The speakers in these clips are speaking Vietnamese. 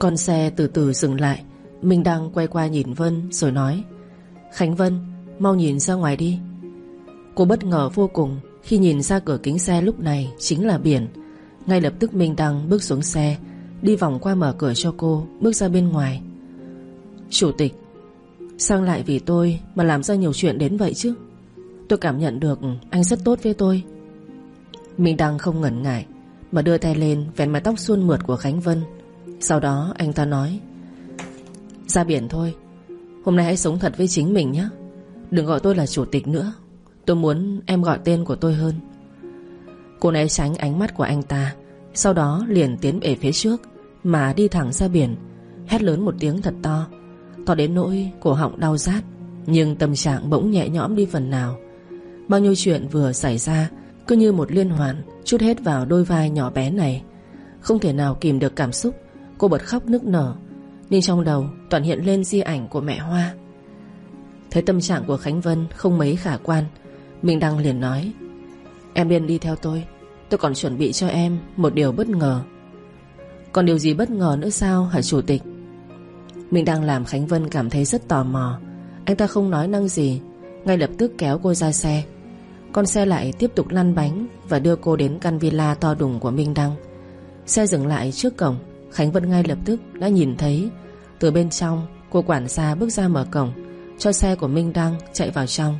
Con xe từ từ dừng lại. Minh Đăng quay qua nhìn Vân rồi nói, Khánh Vân, Mau nhìn ra ngoài đi. Cô bất ngờ vô cùng Khi nhìn ra cửa kính xe lúc này chính là biển. Ngay lập tức Minh Đăng bước xuống xe, Đi vòng qua mở cửa cho cô, Bước ra bên ngoài. Chủ tịch, sang lại vì tôi mà làm ra nhiều chuyện đến vậy chứ? Tôi cảm nhận được Anh rất tốt với tôi. Minh Đăng không ngẩn ngại, Mà đưa tay lên vén mái tóc suôn mượt của Khánh Vân. Sau đó anh ta nói, Ra biển thôi, Hôm nay hãy sống thật với chính mình nhé. Đừng gọi tôi là chủ tịch nữa. Tôi muốn em gọi tên của tôi hơn. Cô né tránh ánh mắt của anh ta, Sau đó liền tiến về phía trước Mà đi thẳng ra biển, Hét lớn một tiếng thật to To đến nỗi cổ họng đau rát, Nhưng tâm trạng bỗng nhẹ nhõm đi phần nào. Bao nhiêu chuyện vừa xảy ra, Cứ như một liên hoàn, Chút hết vào đôi vai nhỏ bé này. Không thể nào kìm được cảm xúc Cô bật khóc nức nở, Nhưng trong đầu toàn hiện lên di ảnh của mẹ Hoa. Thấy tâm trạng của Khánh Vân Không mấy khả quan, Minh Đăng liền nói, Em điên đi theo tôi Tôi còn chuẩn bị cho em một điều bất ngờ. Còn điều gì bất ngờ nữa sao hả chủ tịch? Minh Đăng làm Khánh Vân cảm thấy rất tò mò. Anh ta không nói năng gì, Ngay lập tức kéo cô ra xe. Con xe lại tiếp tục lăn bánh Và đưa cô đến căn villa to đùng của Minh Đăng. Xe dừng lại trước cổng. Khánh Vân ngay lập tức đã nhìn thấy. Từ bên trong, cô quản gia bước ra mở cổng, Cho xe của Minh Đăng chạy vào trong.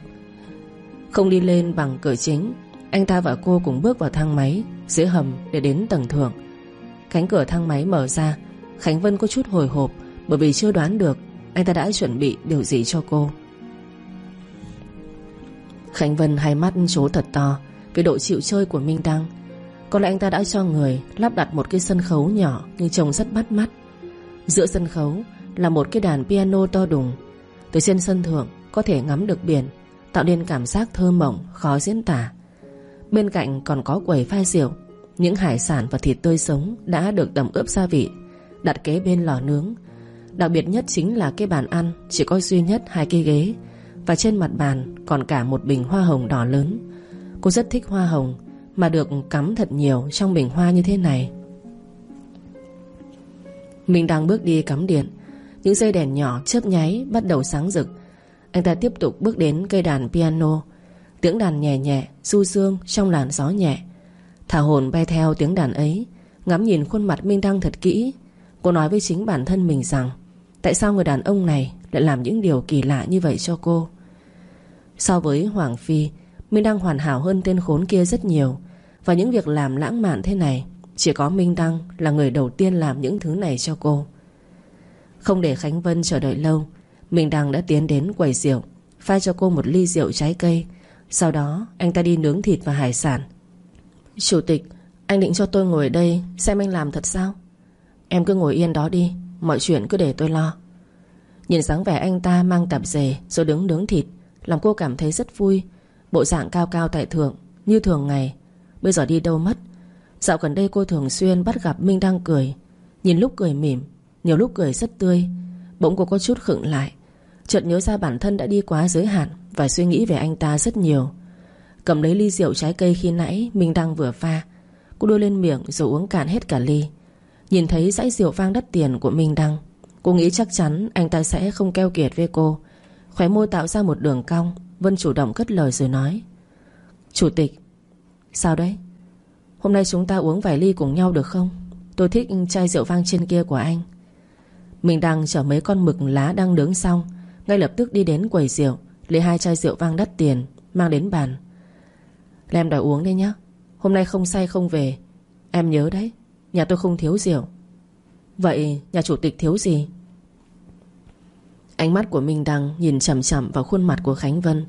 Không đi lên bằng cửa chính, Anh ta và cô cùng bước vào thang máy Dưới hầm để đến tầng thượng. Cánh cửa thang máy mở ra, Khánh Vân có chút hồi hộp, Bởi vì chưa đoán được Anh ta đã chuẩn bị điều gì cho cô. Khánh Vân hai mắt trố thật to Vì độ chịu chơi của Minh Đăng có lẽ anh ta đã cho người lắp đặt một cái sân khấu nhỏ Nhưng trông rất bắt mắt. Giữa sân khấu là một cái đàn piano to đùng. Từ trên sân thượng Có thể ngắm được biển, Tạo nên cảm giác thơ mộng, khó diễn tả. Bên cạnh còn có quầy pha rượu. Những hải sản và thịt tươi sống Đã được tẩm ướp gia vị, Đặt kế bên lò nướng. Đặc biệt nhất chính là cái bàn ăn, Chỉ có duy nhất hai cái ghế. Và trên mặt bàn còn cả một bình hoa hồng đỏ lớn. Cô rất thích hoa hồng mà được cắm thật nhiều trong bình hoa như thế này. Mình đang bước đi cắm điện, Những dây đèn nhỏ chớp nháy Bắt đầu sáng rực. Anh ta tiếp tục bước đến cây đàn piano. Tiếng đàn nhẹ nhẹ, Du dương trong làn gió nhẹ. Thả hồn bay theo tiếng đàn ấy, Ngắm nhìn khuôn mặt Minh Đăng thật kỹ. Cô nói với chính bản thân mình rằng, Tại sao người đàn ông này Lại làm những điều kỳ lạ như vậy cho cô? So với Hoàng Phi Minh Đăng hoàn hảo hơn tên khốn kia rất nhiều. Và những việc làm lãng mạn thế này, Chỉ có Minh Đăng là người đầu tiên làm những thứ này cho cô. Không để Khánh Vân chờ đợi lâu, Minh Đăng đã tiến đến quầy rượu, Pha cho cô một ly rượu trái cây. Sau đó, anh ta đi nướng thịt và hải sản. Chủ tịch, Anh định cho tôi ngồi ở đây Xem anh làm thật sao? Em cứ ngồi yên đó đi, Mọi chuyện cứ để tôi lo. Nhìn dáng vẻ anh ta mang tạp dề Rồi đứng nướng thịt, Làm cô cảm thấy rất vui. Bộ dạng cao cao tại thượng, Như thường ngày. Bây giờ đi đâu mất? Dạo gần đây cô thường xuyên bắt gặp Minh đang cười. Nhìn lúc cười mỉm, Nhiều lúc cười rất tươi. Bỗng cô có chút khựng lại. Chợt nhớ ra bản thân đã đi quá giới hạn Và suy nghĩ về anh ta rất nhiều. Cầm lấy ly rượu trái cây khi nãy Minh Đăng vừa pha. Cô đưa lên miệng rồi uống cạn hết cả ly. Nhìn thấy dãy rượu vang đắt tiền của Minh Đăng, Cô nghĩ chắc chắn anh ta sẽ không keo kiệt với cô. Khóe môi tạo ra một đường cong. Vân chủ động cất lời rồi nói, Chủ tịch, Sao đấy? Hôm nay chúng ta uống vài ly cùng nhau được không? Tôi thích chai rượu vang trên kia của anh. Mình đang chở mấy con mực lá đang nướng xong, Ngay lập tức đi đến quầy rượu, Lấy hai chai rượu vang đắt tiền, Mang đến bàn. Là em đòi uống đây nhá, Hôm nay không say không về. Em nhớ đấy, Nhà tôi không thiếu rượu. Vậy nhà chủ tịch thiếu gì? Ánh mắt của Minh Đăng Nhìn chầm chầm vào khuôn mặt của Khánh Vân.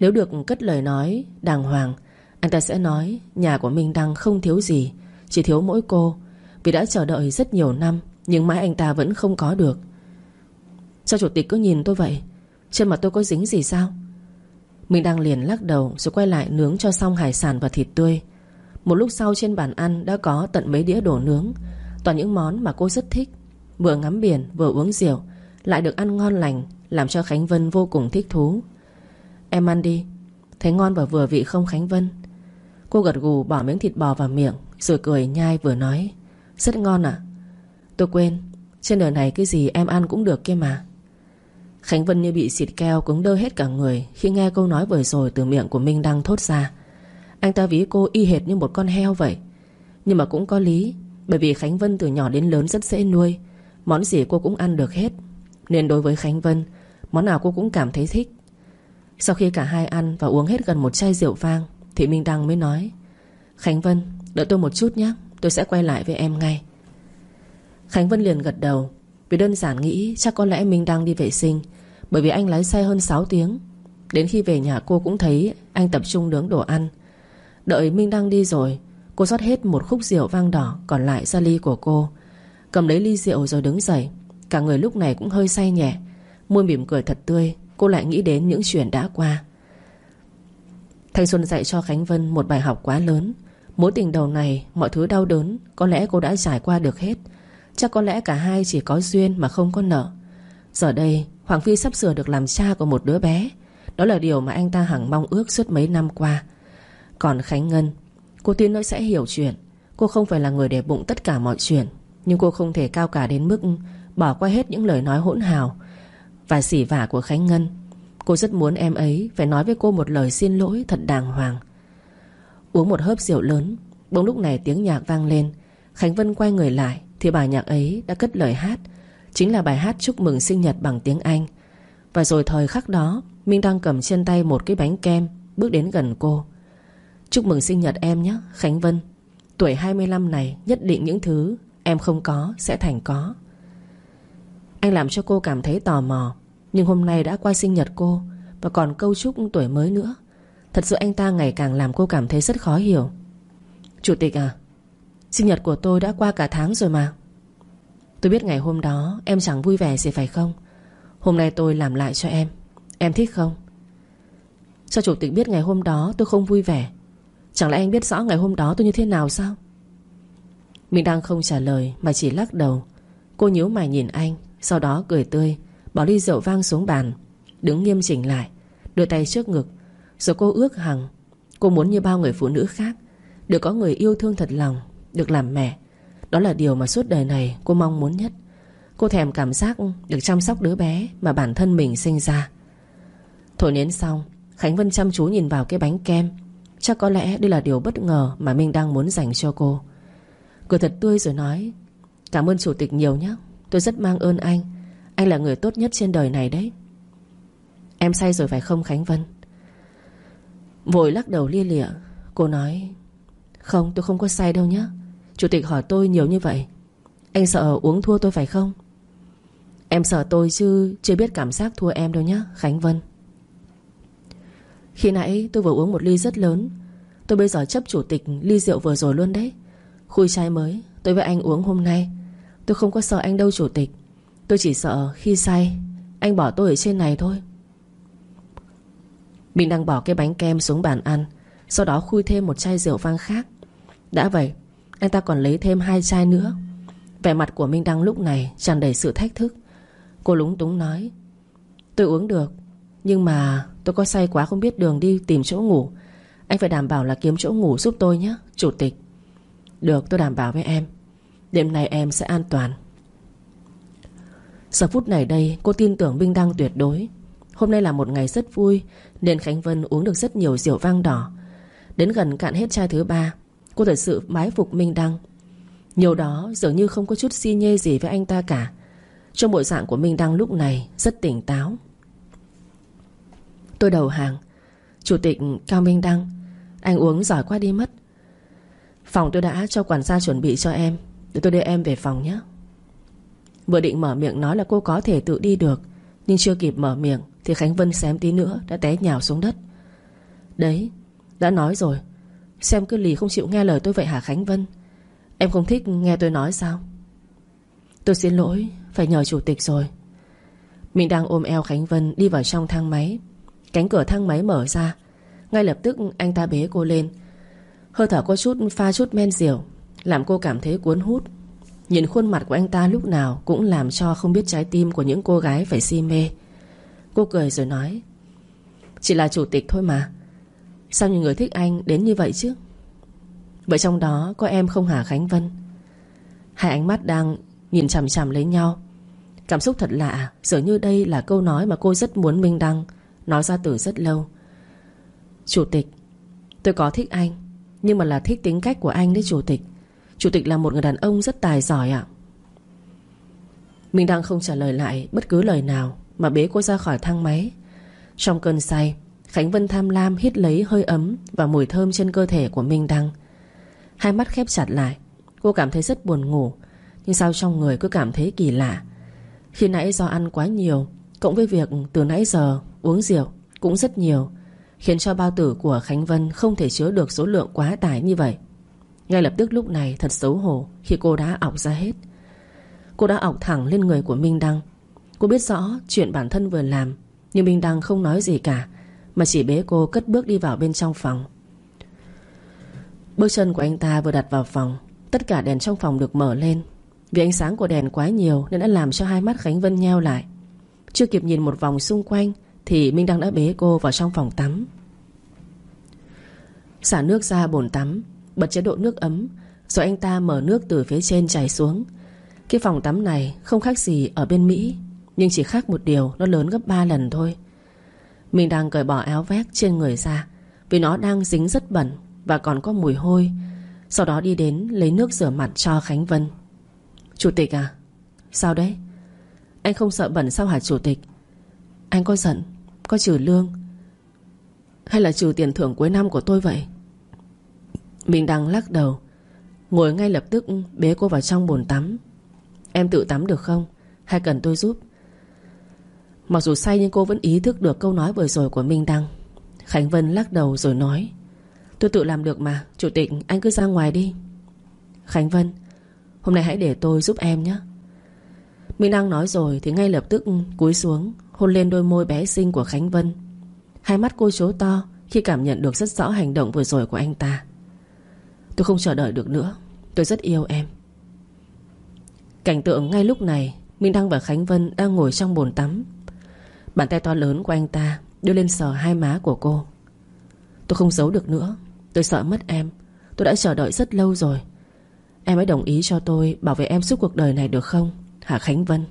Nếu được cất lời nói, Đàng hoàng, Anh ta sẽ nói Nhà của Minh Đăng không thiếu gì, Chỉ thiếu mỗi cô, Vì đã chờ đợi rất nhiều năm, Nhưng mãi anh ta vẫn không có được. Sao chủ tịch cứ nhìn tôi vậy? Trên mặt tôi có dính gì sao? Minh Đăng liền lắc đầu Rồi quay lại nướng cho xong hải sản và thịt tươi. Một lúc sau trên bàn ăn đã có tận mấy đĩa đồ nướng. Toàn những món mà cô rất thích. Vừa ngắm biển, vừa uống rượu lại được ăn ngon lành, Làm cho Khánh Vân vô cùng thích thú. Em ăn đi. Thấy ngon và vừa vị không Khánh Vân. Cô gật gù bỏ miếng thịt bò vào miệng, Rồi cười nhai vừa nói, Rất ngon ạ. Tôi quên, Trên đời này cái gì em ăn cũng được kia mà. Khánh Vân như bị xịt keo cứng đơ hết cả người Khi nghe câu nói vừa rồi từ miệng của Minh Đăng thốt ra. Anh ta ví cô y hệt như một con heo vậy. Nhưng mà cũng có lý, Bởi vì Khánh Vân từ nhỏ đến lớn rất dễ nuôi, Món gì cô cũng ăn được hết. Nên đối với Khánh Vân, Món nào cô cũng cảm thấy thích. Sau khi cả hai ăn và uống hết gần một chai rượu vang, Thì Minh Đăng mới nói, Khánh Vân, đợi tôi một chút nhé Tôi sẽ quay lại với em ngay. Khánh Vân liền gật đầu, Vì đơn giản nghĩ chắc có lẽ Minh Đăng đi vệ sinh, Bởi vì anh lái xe hơn 6 tiếng. Đến khi về nhà cô cũng thấy Anh tập trung nướng đồ ăn. Đợi Minh Đăng đi rồi, Cô rót hết một khúc rượu vang đỏ Còn lại ra ly của cô, Cầm lấy ly rượu rồi đứng dậy. Cả người lúc này cũng hơi say nhẹ. Môi mỉm cười thật tươi, Cô lại nghĩ đến những chuyện đã qua. Thanh Xuân dạy cho Khánh Vân một bài học quá lớn. Mối tình đầu này, Mọi thứ đau đớn, Có lẽ cô đã trải qua được hết. Chắc có lẽ cả hai chỉ có duyên mà không có nợ. Giờ đây, Hoàng Phi sắp sửa được làm cha của một đứa bé. Đó là điều mà anh ta hằng mong ước suốt mấy năm qua. Còn Khánh Ngân, Cô tin nó sẽ hiểu chuyện. Cô không phải là người để bụng tất cả mọi chuyện, Nhưng cô không thể cao cả đến mức Bỏ qua hết những lời nói hỗn hào. Và xỉ vả của Khánh Ngân, Cô rất muốn em ấy Phải nói với cô một lời xin lỗi thật đàng hoàng. Uống một hớp rượu lớn, Bỗng lúc này tiếng nhạc vang lên. Khánh Vân quay người lại, Thì bài nhạc ấy đã cất lời hát, Chính là bài hát chúc mừng sinh nhật bằng tiếng Anh. Và rồi thời khắc đó, Minh đang cầm trên tay một cái bánh kem, Bước đến gần cô. Chúc mừng sinh nhật em nhé, Khánh Vân. Tuổi 25 này nhất định những thứ Em không có sẽ thành có. Anh làm cho cô cảm thấy tò mò. Nhưng hôm nay đã qua sinh nhật cô Và còn câu chúc tuổi mới nữa. Thật sự anh ta ngày càng làm cô cảm thấy rất khó hiểu. Chủ tịch à Sinh nhật của tôi đã qua cả tháng rồi mà. Tôi biết ngày hôm đó Em chẳng vui vẻ gì phải không? Hôm nay tôi làm lại cho em. Em thích không? Cho chủ tịch biết ngày hôm đó tôi không vui vẻ. Chẳng lẽ anh biết rõ ngày hôm đó tôi như thế nào sao? Mình đang không trả lời Mà chỉ lắc đầu. Cô nhíu mày nhìn anh. Sau đó cười tươi, Bỏ ly rượu vang xuống bàn, Đứng nghiêm chỉnh lại, Đưa tay trước ngực. Rồi cô ước hằng, Cô muốn như bao người phụ nữ khác, Được có người yêu thương thật lòng, Được làm mẹ. Đó là điều mà suốt đời này cô mong muốn nhất. Cô thèm cảm giác được chăm sóc đứa bé Mà bản thân mình sinh ra. Thổi nến xong, Khánh Vân chăm chú nhìn vào cái bánh kem. Chắc có lẽ đây là điều bất ngờ Mà Minh đang muốn dành cho cô. Cười thật tươi rồi nói, Cảm ơn chủ tịch nhiều nhé Tôi rất mang ơn anh. Anh là người tốt nhất trên đời này đấy. Em say rồi phải không, Khánh Vân? Vội lắc đầu lia lịa. Cô nói, Không, tôi không có say đâu nhé Chủ tịch hỏi tôi nhiều như vậy. Anh sợ uống thua tôi phải không? Em sợ tôi chứ, Chưa biết cảm giác thua em đâu nhé Khánh Vân. Khi nãy tôi vừa uống một ly rất lớn. Tôi bây giờ chấp chủ tịch ly rượu vừa rồi luôn đấy. Khui chai mới, Tôi với anh uống hôm nay. Tôi không có sợ anh đâu, chủ tịch. Tôi chỉ sợ khi say, Anh bỏ tôi ở trên này thôi. Mình đang bỏ cái bánh kem xuống bàn ăn, Sau đó khui thêm một chai rượu vang khác. Đã vậy, Anh ta còn lấy thêm hai chai nữa. Vẻ mặt của Minh Đăng lúc này tràn đầy sự thách thức. Cô lúng túng nói, Tôi uống được, Nhưng mà tôi có say quá không biết đường đi tìm chỗ ngủ. Anh phải đảm bảo là kiếm chỗ ngủ giúp tôi nhé, Chủ tịch. Được, tôi đảm bảo với em. Đêm nay em sẽ an toàn. Giờ phút này đây, cô tin tưởng Minh Đăng tuyệt đối. Hôm nay là một ngày rất vui, Nên Khánh Vân uống được rất nhiều rượu vang đỏ. Đến gần cạn hết chai thứ ba, Cô thật sự mái phục Minh Đăng. Nhiều đó dường như không có chút si nhê gì với anh ta cả. Trong bộ dạng của Minh Đăng lúc này Rất tỉnh táo. Tôi đầu hàng. Chủ tịch Cao Minh Đăng, Anh uống giỏi quá đi mất. Phòng tôi đã cho quản gia chuẩn bị cho em. Để tôi đưa em về phòng nhé. Vừa định mở miệng nói là cô có thể tự đi được, Nhưng chưa kịp mở miệng thì Khánh Vân xém tí nữa Đã té nhào xuống đất. Đấy, Đã nói rồi. Xem cứ lì không chịu nghe lời tôi vậy hả Khánh Vân? Em không thích nghe tôi nói sao? Tôi xin lỗi, Phải nhờ chủ tịch rồi. Mình đang ôm eo Khánh Vân đi vào trong thang máy. Cánh cửa thang máy mở ra. Ngay lập tức anh ta bế cô lên. Hơi thở có chút pha chút men rượu. Làm cô cảm thấy cuốn hút. Nhìn khuôn mặt của anh ta lúc nào Cũng làm cho không biết trái tim của những cô gái phải si mê. Cô cười rồi nói Chỉ là chủ tịch thôi mà. Sao nhiều người thích anh đến như vậy chứ? Vậy trong đó có em không hả Khánh Vân. Hai ánh mắt đang Nhìn chằm chằm lấy nhau. Cảm xúc thật lạ, Dường như đây là câu nói mà cô rất muốn Minh Đăng, Nói ra từ rất lâu. Chủ tịch, Tôi có thích anh, Nhưng mà là thích tính cách của anh đấy, chủ tịch. Chủ tịch là một người đàn ông rất tài giỏi ạ. Minh Đăng không trả lời lại Bất cứ lời nào Mà bế cô ra khỏi thang máy. Trong cơn say, Khánh Vân tham lam hít lấy hơi ấm Và mùi thơm trên cơ thể của Minh Đăng. Hai mắt khép chặt lại, Cô cảm thấy rất buồn ngủ, Nhưng sao trong người cứ cảm thấy kỳ lạ. Khi nãy do ăn quá nhiều, Cộng với việc từ nãy giờ uống rượu Cũng rất nhiều, Khiến cho bao tử của Khánh Vân Không thể chứa được số lượng quá tải như vậy. Ngay lập tức lúc này thật xấu hổ Khi cô đã ọc ra hết. Cô đã ọc thẳng lên người của Minh Đăng. Cô biết rõ chuyện bản thân vừa làm, Nhưng Minh Đăng không nói gì cả, Mà chỉ bế cô cất bước đi vào bên trong phòng. Bước chân của anh ta vừa đặt vào phòng, Tất cả đèn trong phòng được mở lên. Vì ánh sáng của đèn quá nhiều Nên đã làm cho hai mắt Khánh Vân nheo lại. Chưa kịp nhìn một vòng xung quanh Thì Minh Đăng đã bế cô vào trong phòng tắm. Xả nước ra bồn tắm. Bật chế độ nước ấm, Rồi anh ta mở nước từ phía trên chảy xuống. Cái phòng tắm này không khác gì ở bên Mỹ, Nhưng chỉ khác một điều, Nó lớn gấp 3 lần thôi. Mình đang cởi bỏ áo vét trên người ra, Vì nó đang dính rất bẩn Và còn có mùi hôi. Sau đó đi đến lấy nước rửa mặt cho Khánh Vân. Chủ tịch à Sao đấy? Anh không sợ bẩn sao hả chủ tịch? Anh có giận, Có trừ lương, Hay là trừ tiền thưởng cuối năm của tôi vậy? Mình đang lắc đầu. Ngồi ngay lập tức bế cô vào trong bồn tắm. Em tự tắm được không? Hay cần tôi giúp? Mặc dù say nhưng cô vẫn ý thức được câu nói vừa rồi của Minh Đăng. Khánh Vân lắc đầu rồi nói, Tôi tự làm được mà, Chủ tịch, anh cứ ra ngoài đi. Khánh Vân, Hôm nay hãy để tôi giúp em nhé. Minh Đăng nói rồi thì ngay lập tức cúi xuống, Hôn lên đôi môi bé xinh của Khánh Vân. Hai mắt cô chố to Khi cảm nhận được rất rõ hành động vừa rồi của anh ta. Tôi không chờ đợi được nữa. Tôi rất yêu em. Cảnh tượng ngay lúc này, Minh Đăng và Khánh Vân đang ngồi trong bồn tắm. Bàn tay to lớn của anh ta Đưa lên sờ hai má của cô. Tôi không giấu được nữa. Tôi sợ mất em. Tôi đã chờ đợi rất lâu rồi. Em hãy đồng ý cho tôi bảo vệ em suốt cuộc đời này được không, Hả Khánh Vân?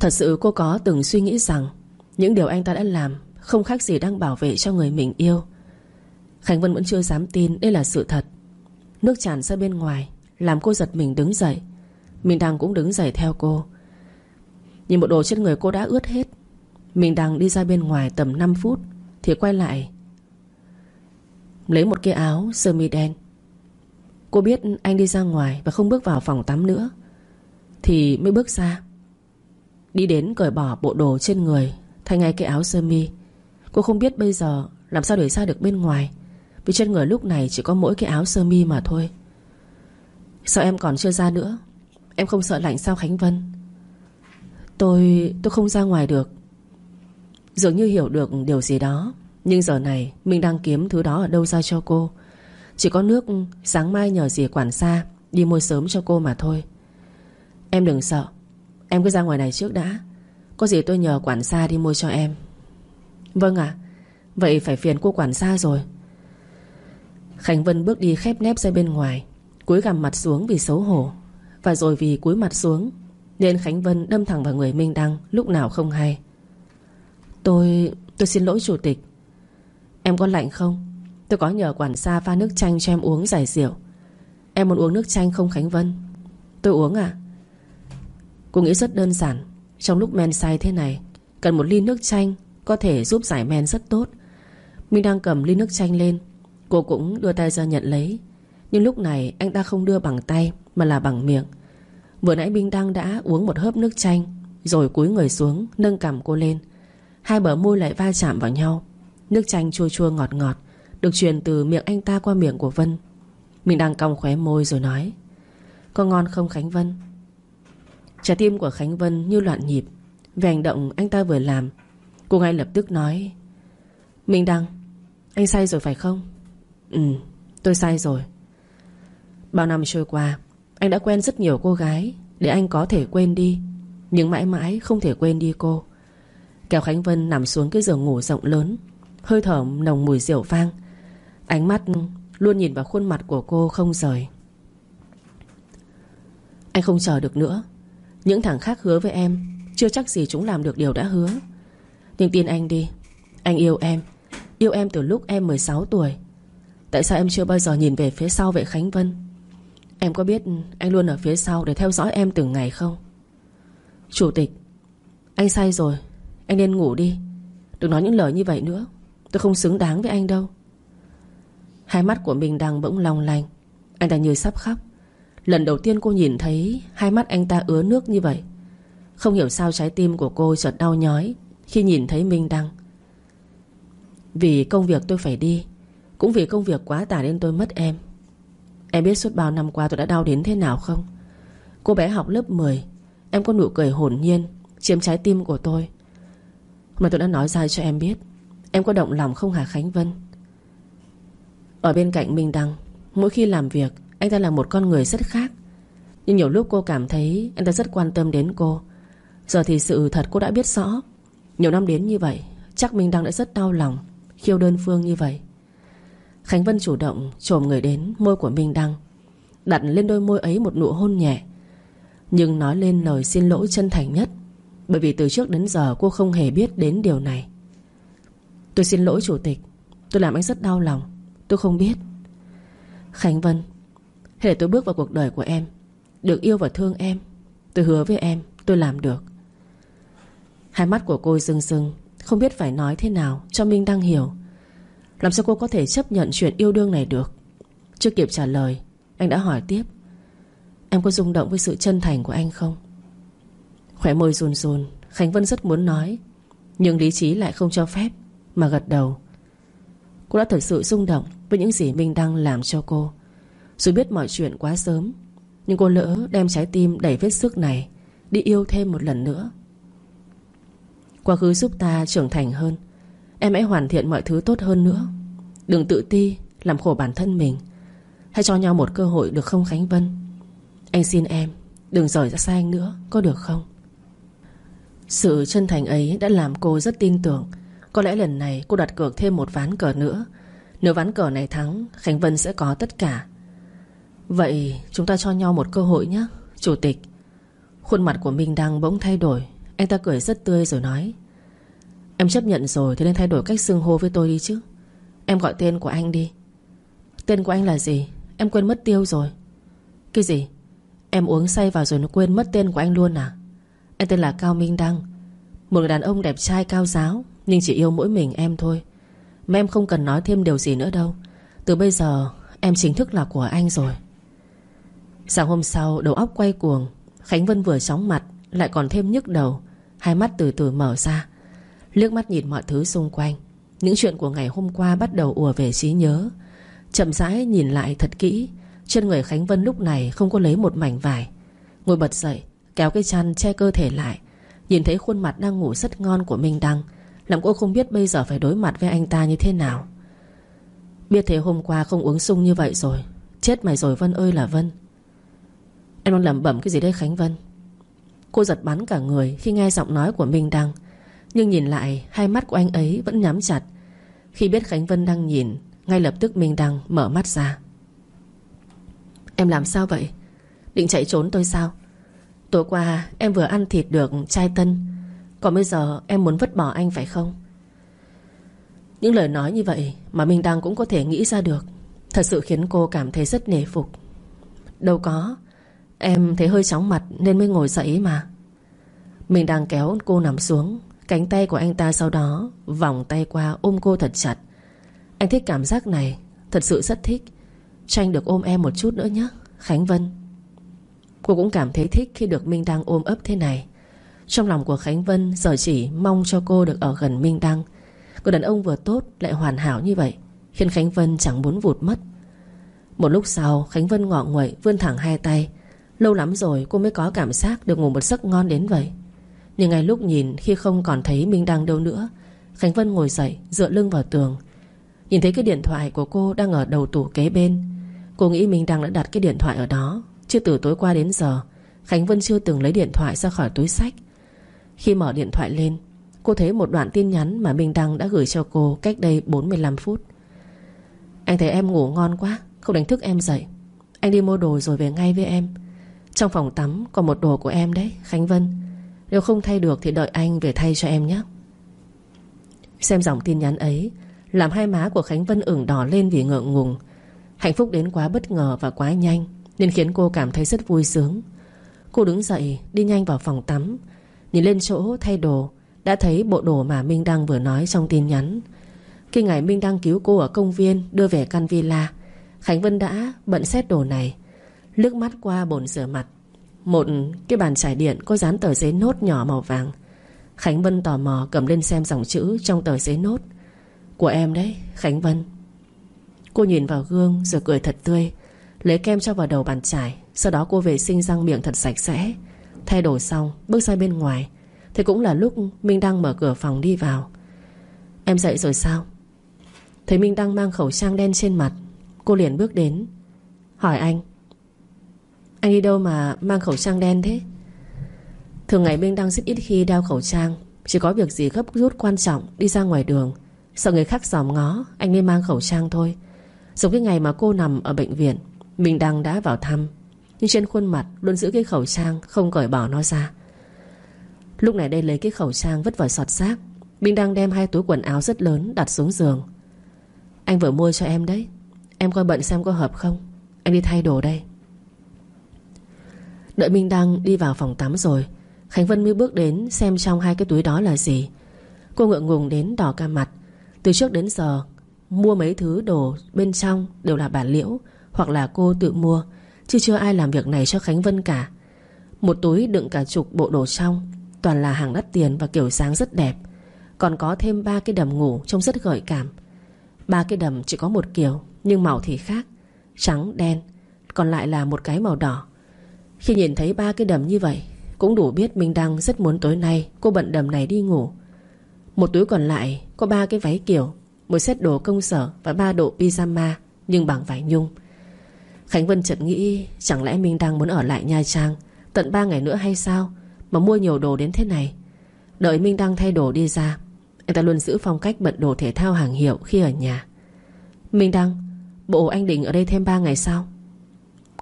Thật sự cô có từng suy nghĩ rằng Những điều anh ta đã làm Không khác gì đang bảo vệ cho người mình yêu. Khánh Vân vẫn chưa dám tin Đây là sự thật. Nước tràn ra bên ngoài, Làm cô giật mình đứng dậy. Mình đang cũng đứng dậy theo cô. Nhìn bộ đồ trên người cô đã ướt hết. Mình đang đi ra bên ngoài tầm 5 phút, Thì quay lại. Lấy một cái áo sơ mi đen. Cô biết anh đi ra ngoài Và không bước vào phòng tắm nữa, Thì mới bước ra. Đi đến cởi bỏ bộ đồ trên người, Thay ngay cái áo sơ mi. Cô không biết bây giờ làm sao để ra được bên ngoài. Vì trên người lúc này chỉ có mỗi cái áo sơ mi mà thôi. Sao em còn chưa ra nữa? Em không sợ lạnh sao Khánh Vân? Tôi... tôi không ra ngoài được. Dường như hiểu được điều gì đó, Nhưng giờ này Mình đang kiếm thứ đó ở đâu ra cho cô. Chỉ có nước, sáng mai nhờ dì quản xa Đi mua sớm cho cô mà thôi. Em đừng sợ, Em cứ ra ngoài này trước đã. Có gì tôi nhờ quản xa đi mua cho em. Vâng ạ, Vậy phải phiền cô quản xa rồi. Khánh Vân bước đi khép nép ra bên ngoài, Cúi gằm mặt xuống vì xấu hổ. Và rồi vì cúi mặt xuống, Nên Khánh Vân đâm thẳng vào người Minh Đăng, Lúc nào không hay. Tôi... tôi xin lỗi chủ tịch. Em có lạnh không? Tôi có nhờ quản gia pha nước chanh cho em uống giải rượu. Em muốn uống nước chanh không Khánh Vân? Tôi uống à Cô nghĩ rất đơn giản, Trong lúc men say thế này, Cần một ly nước chanh Có thể giúp giải men rất tốt. Minh đang cầm ly nước chanh lên Cô cũng đưa tay ra nhận lấy. Nhưng lúc này, anh ta không đưa bằng tay, Mà là bằng miệng. Vừa nãy Minh Đăng đã uống một hớp nước chanh, Rồi cúi người xuống, nâng cằm cô lên. Hai bờ môi lại va chạm vào nhau. Nước chanh chua chua ngọt ngọt, Được truyền từ miệng anh ta qua miệng của Vân. Mình đang cong khóe môi rồi nói, Có ngon không Khánh Vân? Trái tim của Khánh Vân như loạn nhịp. Về hành động anh ta vừa làm, Cô ngay lập tức nói, Minh Đăng, Anh say rồi phải không? Ừ tôi sai rồi. Bao năm trôi qua, Anh đã quen rất nhiều cô gái Để anh có thể quên đi, Nhưng mãi mãi không thể quên đi cô. Kéo Khánh Vân nằm xuống cái giường ngủ rộng lớn, Hơi thở nồng mùi rượu vang. Ánh mắt luôn nhìn vào khuôn mặt của cô không rời. Anh không chờ được nữa. Những thằng khác hứa với em, Chưa chắc gì chúng làm được điều đã hứa. Nhưng tin anh đi, Anh yêu em Yêu em từ lúc em 16 tuổi. Tại sao em chưa bao giờ nhìn về phía sau vậy Khánh Vân? Em có biết anh luôn ở phía sau Để theo dõi em từng ngày không? Chủ tịch, Anh sai rồi, Anh nên ngủ đi. Đừng nói những lời như vậy nữa, Tôi không xứng đáng với anh đâu. Hai mắt của mình đang bỗng long lanh, Anh ta như sắp khóc. Lần đầu tiên cô nhìn thấy Hai mắt anh ta ứa nước như vậy. Không hiểu sao trái tim của cô chợt đau nhói Khi nhìn thấy Minh Đăng. Vì công việc tôi phải đi cũng vì công việc quá tải nên tôi mất em. Em biết suốt bao năm qua tôi đã đau đến thế nào không? Cô bé học lớp 10 Em có nụ cười hồn nhiên, Chiếm trái tim của tôi. Mà tôi đã nói ra cho em biết, Em có động lòng không hả Khánh Vân? Ở bên cạnh Minh Đăng, Mỗi khi làm việc, Anh ta là một con người rất khác. Nhưng nhiều lúc cô cảm thấy Anh ta rất quan tâm đến cô. Giờ thì sự thật cô đã biết rõ. Nhiều năm đến như vậy, Chắc Minh Đăng đã rất đau lòng, Khiêu đơn phương như vậy. Khánh Vân chủ động trồm người đến, môi của Minh Đăng Đặt lên đôi môi ấy một nụ hôn nhẹ. Nhưng nói lên lời xin lỗi chân thành nhất, Bởi vì từ trước đến giờ cô không hề biết đến điều này. Tôi xin lỗi chủ tịch, Tôi làm anh rất đau lòng, Tôi không biết. Khánh Vân Hãy để tôi bước vào cuộc đời của em, Được yêu và thương em, Tôi hứa với em, tôi làm được. Hai mắt của cô rưng rưng, Không biết phải nói thế nào cho Minh Đăng hiểu. Làm sao cô có thể chấp nhận chuyện yêu đương này được? Chưa kịp trả lời, Anh đã hỏi tiếp. Em có rung động với sự chân thành của anh không? Khỏe môi run run, Khánh Vân rất muốn nói, Nhưng lý trí lại không cho phép, Mà gật đầu. Cô đã thật sự rung động Với những gì Minh Đăng làm cho cô. Dù biết mọi chuyện quá sớm, Nhưng cô lỡ đem trái tim đầy vết sức này Đi yêu thêm một lần nữa. Quá khứ giúp ta trưởng thành hơn. Em hãy hoàn thiện mọi thứ tốt hơn nữa. Đừng tự ti, Làm khổ bản thân mình. Hãy cho nhau một cơ hội được không Khánh Vân. Anh xin em, Đừng rời ra xa anh nữa, Có được không? Sự chân thành ấy đã làm cô rất tin tưởng. Có lẽ lần này cô đặt cược thêm một ván cờ nữa. Nếu ván cờ này thắng, Khánh Vân sẽ có tất cả. Vậy chúng ta cho nhau một cơ hội nhé, Chủ tịch. Khuôn mặt của Minh Đăng bỗng thay đổi. Anh ta cười rất tươi rồi nói, Em chấp nhận rồi thì nên thay đổi cách xưng hô với tôi đi chứ. Em gọi tên của anh đi. Tên của anh là gì? Em quên mất tiêu rồi. Cái gì? Em uống say vào rồi nó quên mất tên của anh luôn à? Anh tên là Cao Minh Đăng. Một người đàn ông đẹp trai cao giáo, Nhưng chỉ yêu mỗi mình em thôi. Mà em không cần nói thêm điều gì nữa đâu. Từ bây giờ, em chính thức là của anh rồi. Sáng hôm sau, đầu óc quay cuồng. Khánh Vân vừa chóng mặt, Lại còn thêm nhức đầu. Hai mắt từ từ mở ra. Liếc mắt nhìn mọi thứ xung quanh. Những chuyện của ngày hôm qua bắt đầu ùa về trí nhớ. Chậm rãi nhìn lại thật kỹ, Trên người Khánh Vân lúc này không có lấy một mảnh vải. Ngồi bật dậy, Kéo cái chăn che cơ thể lại, Nhìn thấy khuôn mặt đang ngủ rất ngon của Minh Đăng, Làm cô không biết bây giờ phải đối mặt với anh ta như thế nào. Biết thế hôm qua không uống sung như vậy rồi, Chết mày rồi Vân ơi là Vân. Em đang lẩm bẩm cái gì đây Khánh Vân? Cô giật bắn cả người khi nghe giọng nói của Minh Đăng. Nhưng nhìn lại, Hai mắt của anh ấy vẫn nhắm chặt. Khi biết Khánh Vân đang nhìn, Ngay lập tức Minh Đăng mở mắt ra. Em làm sao vậy? Định chạy trốn tôi sao? Tối qua em vừa ăn thịt được trai tân, Còn bây giờ em muốn vứt bỏ anh phải không? Những lời nói như vậy Mà Minh Đăng cũng có thể nghĩ ra được. Thật sự khiến cô cảm thấy rất nể phục. Đâu có, Em thấy hơi chóng mặt nên mới ngồi dậy mà. Mình đang kéo cô nằm xuống. Cánh tay của anh ta sau đó, Vòng tay qua ôm cô thật chặt. Anh thích cảm giác này, Thật sự rất thích. Cho anh được ôm em một chút nữa nhé, Khánh Vân. Cô cũng cảm thấy thích khi được Minh Đăng ôm ấp thế này. Trong lòng của Khánh Vân Giờ chỉ mong cho cô được ở gần Minh Đăng. Người đàn ông vừa tốt lại hoàn hảo như vậy, Khiến Khánh Vân chẳng muốn vụt mất. Một lúc sau, Khánh Vân ngọ nguậy vươn thẳng hai tay. Lâu lắm rồi cô mới có cảm giác Được ngủ một giấc ngon đến vậy. Nhưng ngay lúc nhìn, khi không còn thấy Minh Đăng đâu nữa, Khánh Vân ngồi dậy, Dựa lưng vào tường. Nhìn thấy cái điện thoại của cô đang ở đầu tủ kế bên, Cô nghĩ Minh đang đã đặt cái điện thoại ở đó. Chứ từ tối qua đến giờ, Khánh Vân chưa từng lấy điện thoại ra khỏi túi sách. Khi mở điện thoại lên, Cô thấy một đoạn tin nhắn mà Minh Đăng đã gửi cho cô cách đây 45 phút. Anh thấy em ngủ ngon quá, Không đánh thức em dậy. Anh đi mua đồ rồi về ngay với em. Trong phòng tắm còn một đồ của em đấy, Khánh Vân. Nếu không thay được thì đợi anh về thay cho em nhé. Xem dòng tin nhắn ấy, Làm hai má của Khánh Vân ửng đỏ lên vì ngượng ngùng. Hạnh phúc đến quá bất ngờ và quá nhanh, Nên khiến cô cảm thấy rất vui sướng. Cô đứng dậy, đi nhanh vào phòng tắm. Nhìn lên chỗ thay đồ, Đã thấy bộ đồ mà Minh Đăng vừa nói trong tin nhắn. Khi ngày Minh Đăng cứu cô ở công viên, Đưa về căn villa, Khánh Vân đã bận xét đồ này. Lướt mắt qua bồn rửa mặt. Một cái bàn trải điện có dán tờ giấy nốt nhỏ màu vàng. Khánh Vân tò mò cầm lên xem dòng chữ trong tờ giấy nốt. Của em đấy, Khánh Vân. Cô nhìn vào gương rồi cười thật tươi. Lấy kem cho vào đầu bàn chải Sau đó cô vệ sinh răng miệng thật sạch sẽ. Thay đồ xong, bước ra bên ngoài. Thì cũng là lúc Minh Đăng mở cửa phòng đi vào. Em dậy rồi sao? Thấy Minh Đăng mang khẩu trang đen trên mặt, Cô liền bước đến. Hỏi anh anh đi đâu mà mang khẩu trang đen thế? Thường ngày Minh đang rất ít khi đeo khẩu trang. Chỉ có việc gì gấp rút quan trọng, Đi ra ngoài đường. Sợ người khác giòm ngó, Anh nên mang khẩu trang thôi. Giống cái ngày mà cô nằm ở bệnh viện mình đang đã vào thăm. Nhưng trên khuôn mặt luôn giữ cái khẩu trang, Không cởi bỏ nó ra. Lúc này đây lấy cái khẩu trang vứt vào sọt xác. Minh đang đem hai túi quần áo rất lớn Đặt xuống giường. Anh vừa mua cho em đấy. Em coi bận xem có hợp không? Anh đi thay đồ đây. Đợi Minh Đăng đi vào phòng tắm rồi Khánh Vân mới bước đến xem trong hai cái túi đó là gì. Cô ngượng ngùng đến đỏ cả mặt. Từ trước đến giờ Mua mấy thứ đồ bên trong đều là bản liễu Hoặc là cô tự mua Chứ chưa ai làm việc này cho Khánh Vân cả. Một túi đựng cả chục bộ đồ trong Toàn là hàng đắt tiền và kiểu dáng rất đẹp. Còn có thêm ba cái đầm ngủ Trông rất gợi cảm. Ba cái đầm chỉ có một kiểu Nhưng màu thì khác Trắng, đen. Còn lại là một cái màu đỏ. Khi nhìn thấy ba cái đầm như vậy, Cũng đủ biết Minh Đăng rất muốn tối nay Cô bận đầm này đi ngủ. Một túi còn lại, có ba cái váy kiểu, Một set đồ công sở và ba độ pyjama, Nhưng bằng vải nhung. Khánh Vân chợt nghĩ, Chẳng lẽ Minh Đăng muốn ở lại Nha Trang, Tận ba ngày nữa hay sao, Mà mua nhiều đồ đến thế này? Đợi Minh Đăng thay đồ đi ra, Anh ta luôn giữ phong cách bận đồ thể thao hàng hiệu khi ở nhà. Minh Đăng, Bộ anh định ở đây thêm 3 ngày sao?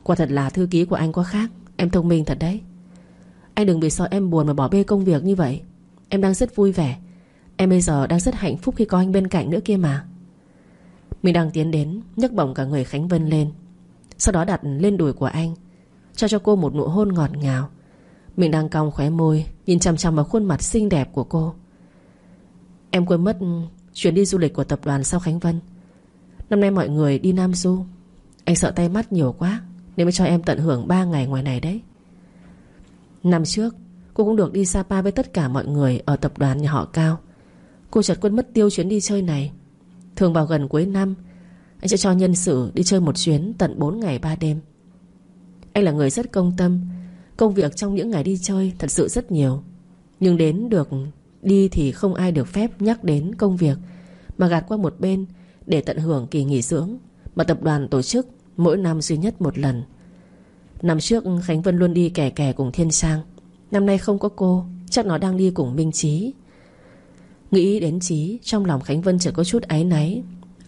Quả thật là thư ký của anh quá khác. Em thông minh thật đấy. Anh đừng bị sợ em buồn mà bỏ bê công việc như vậy. Em đang rất vui vẻ. Em bây giờ đang rất hạnh phúc khi có anh bên cạnh nữa kia mà. Mình đang tiến đến, nhấc bổng cả người Khánh Vân lên. Sau đó đặt lên đùi của anh, Cho cho cô một nụ hôn ngọt ngào. Mình đang cong khóe môi, Nhìn chằm chằm vào khuôn mặt xinh đẹp của cô. Em quên mất ừ, Chuyến đi du lịch của tập đoàn sau Khánh Vân. Năm nay mọi người đi Nam Du. Anh sợ tay mắt nhiều quá. Nên mới cho em tận hưởng 3 ngày ngoài này đấy. Năm trước, Cô cũng được đi Sapa với tất cả mọi người Ở tập đoàn nhà họ Cao. Cô chợt quên mất tiêu chuyến đi chơi này. Thường vào gần cuối năm, Anh sẽ cho nhân sự đi chơi một chuyến Tận 4 ngày 3 đêm. Anh là người rất công tâm. Công việc trong những ngày đi chơi thật sự rất nhiều. Nhưng đến được Đi thì không ai được phép nhắc đến công việc, Mà gạt qua một bên Để tận hưởng kỳ nghỉ dưỡng Mà tập đoàn tổ chức mỗi năm duy nhất một lần. Năm trước, Khánh Vân luôn đi kẻ kẻ cùng Thiên Sang. Năm nay không có cô, Chắc nó đang đi cùng Minh Trí Nghĩ đến Trí Trong lòng Khánh Vân chỉ có chút áy náy.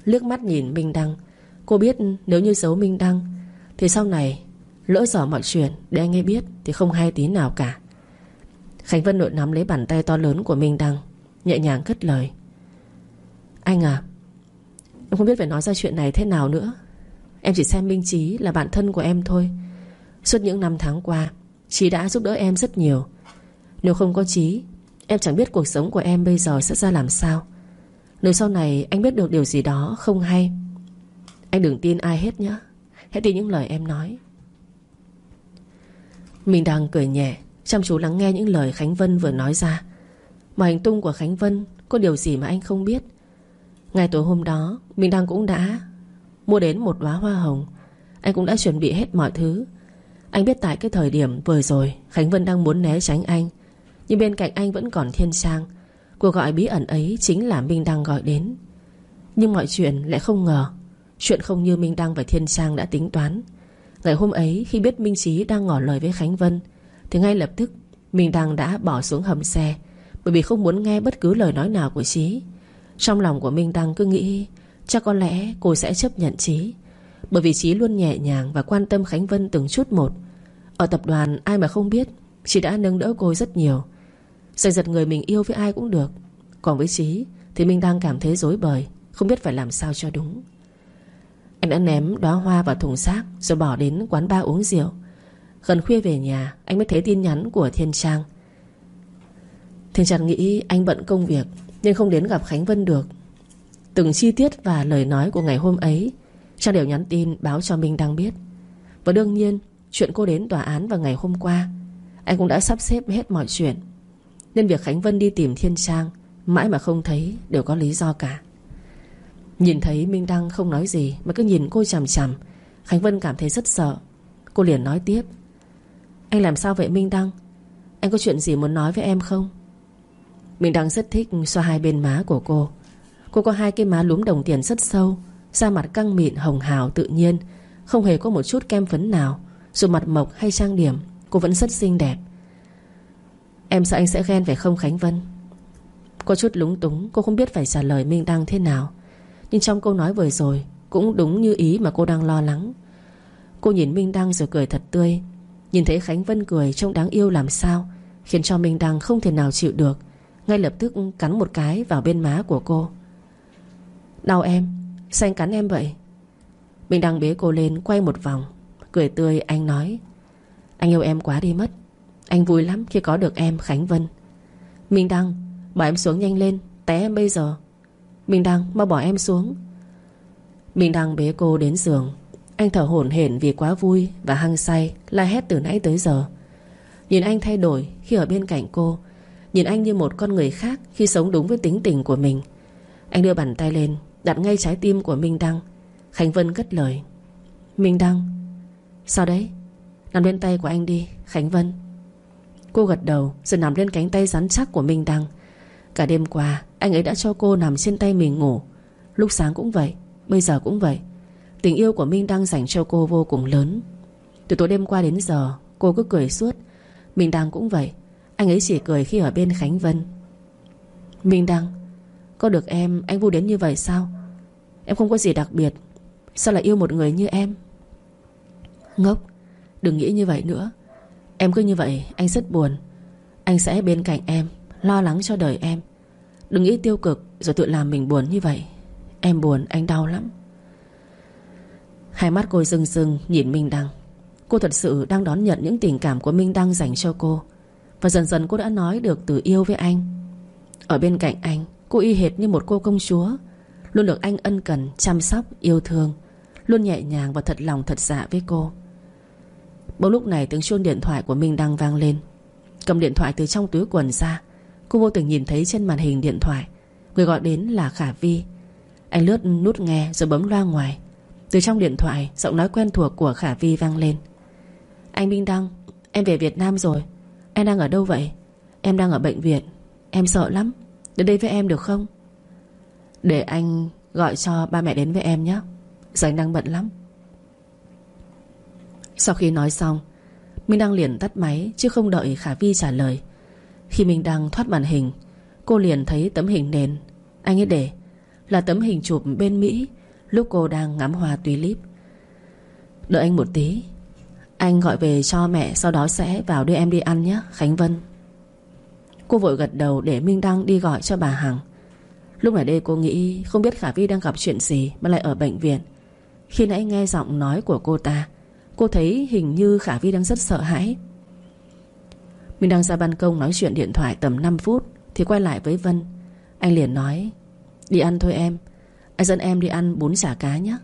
Lước mắt nhìn Minh Đăng. Cô biết nếu như giấu Minh Đăng, Thì sau này lỡ dở mọi chuyện Để anh ấy biết thì không hay tí nào cả. Khánh Vân nội nắm lấy bàn tay to lớn của Minh Đăng, Nhẹ nhàng cất lời. Anh à Em không biết phải nói ra chuyện này thế nào nữa. Em chỉ xem Minh Trí là bạn thân của em thôi. Suốt những năm tháng qua Trí đã giúp đỡ em rất nhiều. Nếu không có Trí Em chẳng biết cuộc sống của em bây giờ sẽ ra làm sao. Nếu sau này anh biết được điều gì đó không hay, Anh đừng tin ai hết nhé Hãy tin những lời em nói. Mình đang cười nhẹ, Chăm chú lắng nghe những lời Khánh Vân vừa nói ra. Mà hành tung của Khánh Vân Có điều gì mà anh không biết? Ngày tối hôm đó Mình đang cũng đã Mua đến một đóa hoa hồng. Anh cũng đã chuẩn bị hết mọi thứ. Anh biết tại cái thời điểm vừa rồi, Khánh Vân đang muốn né tránh anh. Nhưng bên cạnh anh vẫn còn thiên sang. Cuộc gọi bí ẩn ấy chính là Minh Đăng gọi đến. Nhưng mọi chuyện lại không ngờ. Chuyện không như Minh Đăng và Thiên Sang đã tính toán. Ngày hôm ấy, khi biết Minh Trí đang ngỏ lời với Khánh Vân, Thì ngay lập tức Minh Đăng đã bỏ xuống hầm xe, Bởi vì không muốn nghe bất cứ lời nói nào của Trí Trong lòng của Minh Đăng cứ nghĩ Chắc có lẽ cô sẽ chấp nhận Trí Bởi vì Trí luôn nhẹ nhàng và quan tâm Khánh Vân từng chút một. Ở tập đoàn, ai mà không biết Chị đã nâng đỡ cô rất nhiều. Giành giật người mình yêu với ai cũng được. Còn với Trí thì mình đang cảm thấy dối bời, Không biết phải làm sao cho đúng. Anh đã ném đóa hoa vào thùng xác, Rồi bỏ đến quán bar uống rượu. Gần khuya về nhà, Anh mới thấy tin nhắn của Thiên Trang. Thiên Trang nghĩ anh bận công việc Nên không đến gặp Khánh Vân được. Từng chi tiết và lời nói của ngày hôm ấy. Trang đều nhắn tin báo cho Minh đang biết. Và đương nhiên, Chuyện cô đến tòa án vào ngày hôm qua, Anh cũng đã sắp xếp hết mọi chuyện. Nên việc Khánh Vân đi tìm Thiên Trang, Mãi mà không thấy đều có lý do cả. Nhìn thấy Minh Đăng không nói gì, Mà cứ nhìn cô chằm chằm, Khánh Vân cảm thấy rất sợ. Cô liền nói tiếp. Anh làm sao vậy Minh Đăng? Anh có chuyện gì muốn nói với em không? Minh Đăng rất thích xoa hai bên má của cô. Cô có hai cái má lúm đồng tiền rất sâu, Da mặt căng mịn, hồng hào, tự nhiên, Không hề có một chút kem phấn nào. Dù mặt mộc hay trang điểm, Cô vẫn rất xinh đẹp. Em sợ anh sẽ ghen phải không Khánh Vân. Có chút lúng túng, Cô không biết phải trả lời Minh Đăng thế nào. Nhưng trong câu nói vừa rồi, Cũng đúng như ý mà cô đang lo lắng. Cô nhìn Minh Đăng rồi cười thật tươi. Nhìn thấy Khánh Vân cười trông đáng yêu làm sao, Khiến cho Minh Đăng không thể nào chịu được. Ngay lập tức cắn một cái vào bên má của cô. Đau em Sao anh cắn em vậy. Minh Đăng bế cô lên, quay một vòng, Cười tươi, anh nói. Anh yêu em quá đi mất. Anh vui lắm khi có được em, Khánh Vân. Minh Đăng Bỏ em xuống nhanh lên, Té em bây giờ. Minh Đăng mau bỏ em xuống. Minh Đăng bế cô đến giường. Anh thở hổn hển vì quá vui Và hăng say, la hét từ nãy tới giờ. Nhìn anh thay đổi khi ở bên cạnh cô, Nhìn anh như một con người khác Khi sống đúng với tính tình của mình. Anh đưa bàn tay lên, Đặt ngay trái tim của Minh Đăng. Khánh Vân cất lời. Minh Đăng, Sao đấy? Nằm lên tay của anh đi, Khánh Vân. Cô gật đầu, rồi nằm lên cánh tay rắn chắc của Minh Đăng. Cả đêm qua, Anh ấy đã cho cô nằm trên tay mình ngủ. Lúc sáng cũng vậy, Bây giờ cũng vậy. Tình yêu của Minh Đăng dành cho cô vô cùng lớn. Từ tối đêm qua đến giờ, Cô cứ cười suốt. Minh Đăng cũng vậy, Anh ấy chỉ cười khi ở bên Khánh Vân. Minh Đăng có được em, anh vui đến như vậy sao? Em không có gì đặc biệt. Sao lại yêu một người như em? Ngốc, Đừng nghĩ như vậy nữa. Em cứ như vậy, anh rất buồn. Anh sẽ bên cạnh em, Lo lắng cho đời em. Đừng nghĩ tiêu cực rồi tự làm mình buồn như vậy. Em buồn, anh đau lắm. Hai mắt cô rưng rưng, nhìn Minh Đăng. Cô thật sự đang đón nhận những tình cảm của Minh Đăng dành cho cô. Và dần dần cô đã nói được từ yêu với anh. Ở bên cạnh anh Cô y hệt như một cô công chúa. Luôn được anh ân cần, chăm sóc, yêu thương. Luôn nhẹ nhàng và thật lòng thật dạ với cô. Bỗng lúc này tiếng chuông điện thoại của Minh đang vang lên. Cầm điện thoại từ trong túi quần ra. Cô vô tình nhìn thấy trên màn hình điện thoại. Người gọi đến là Khả Vi. Anh lướt nút nghe rồi bấm loa ngoài. Từ trong điện thoại Giọng nói quen thuộc của Khả Vi vang lên. Anh Minh Đăng Em về Việt Nam rồi. Em đang ở đâu vậy? Em đang ở bệnh viện. Em sợ lắm. Đến đây với em được không? Để anh gọi cho ba mẹ đến với em nhé. Giờ anh đang bận lắm. Sau khi nói xong, Minh Đăng liền tắt máy Chứ không đợi Khả Vi trả lời. Khi Minh Đăng thoát màn hình, Cô liền thấy tấm hình nền. Anh ấy để Là tấm hình chụp bên Mỹ Lúc cô đang ngắm hoa tulip. Đợi anh một tí, Anh gọi về cho mẹ, Sau đó sẽ vào đưa em đi ăn nhé, Khánh Vân. Cô vội gật đầu để Minh Đăng đi gọi cho bà Hằng. Lúc này đây cô nghĩ Không biết Khả Vi đang gặp chuyện gì Mà lại ở bệnh viện. Khi nãy nghe giọng nói của cô ta, Cô thấy hình như Khả Vi đang rất sợ hãi. Mình đang ra ban công nói chuyện điện thoại tầm 5 phút Thì quay lại với Vân. Anh liền nói, Đi ăn thôi em. Anh dẫn em đi ăn bún chả cá nhé.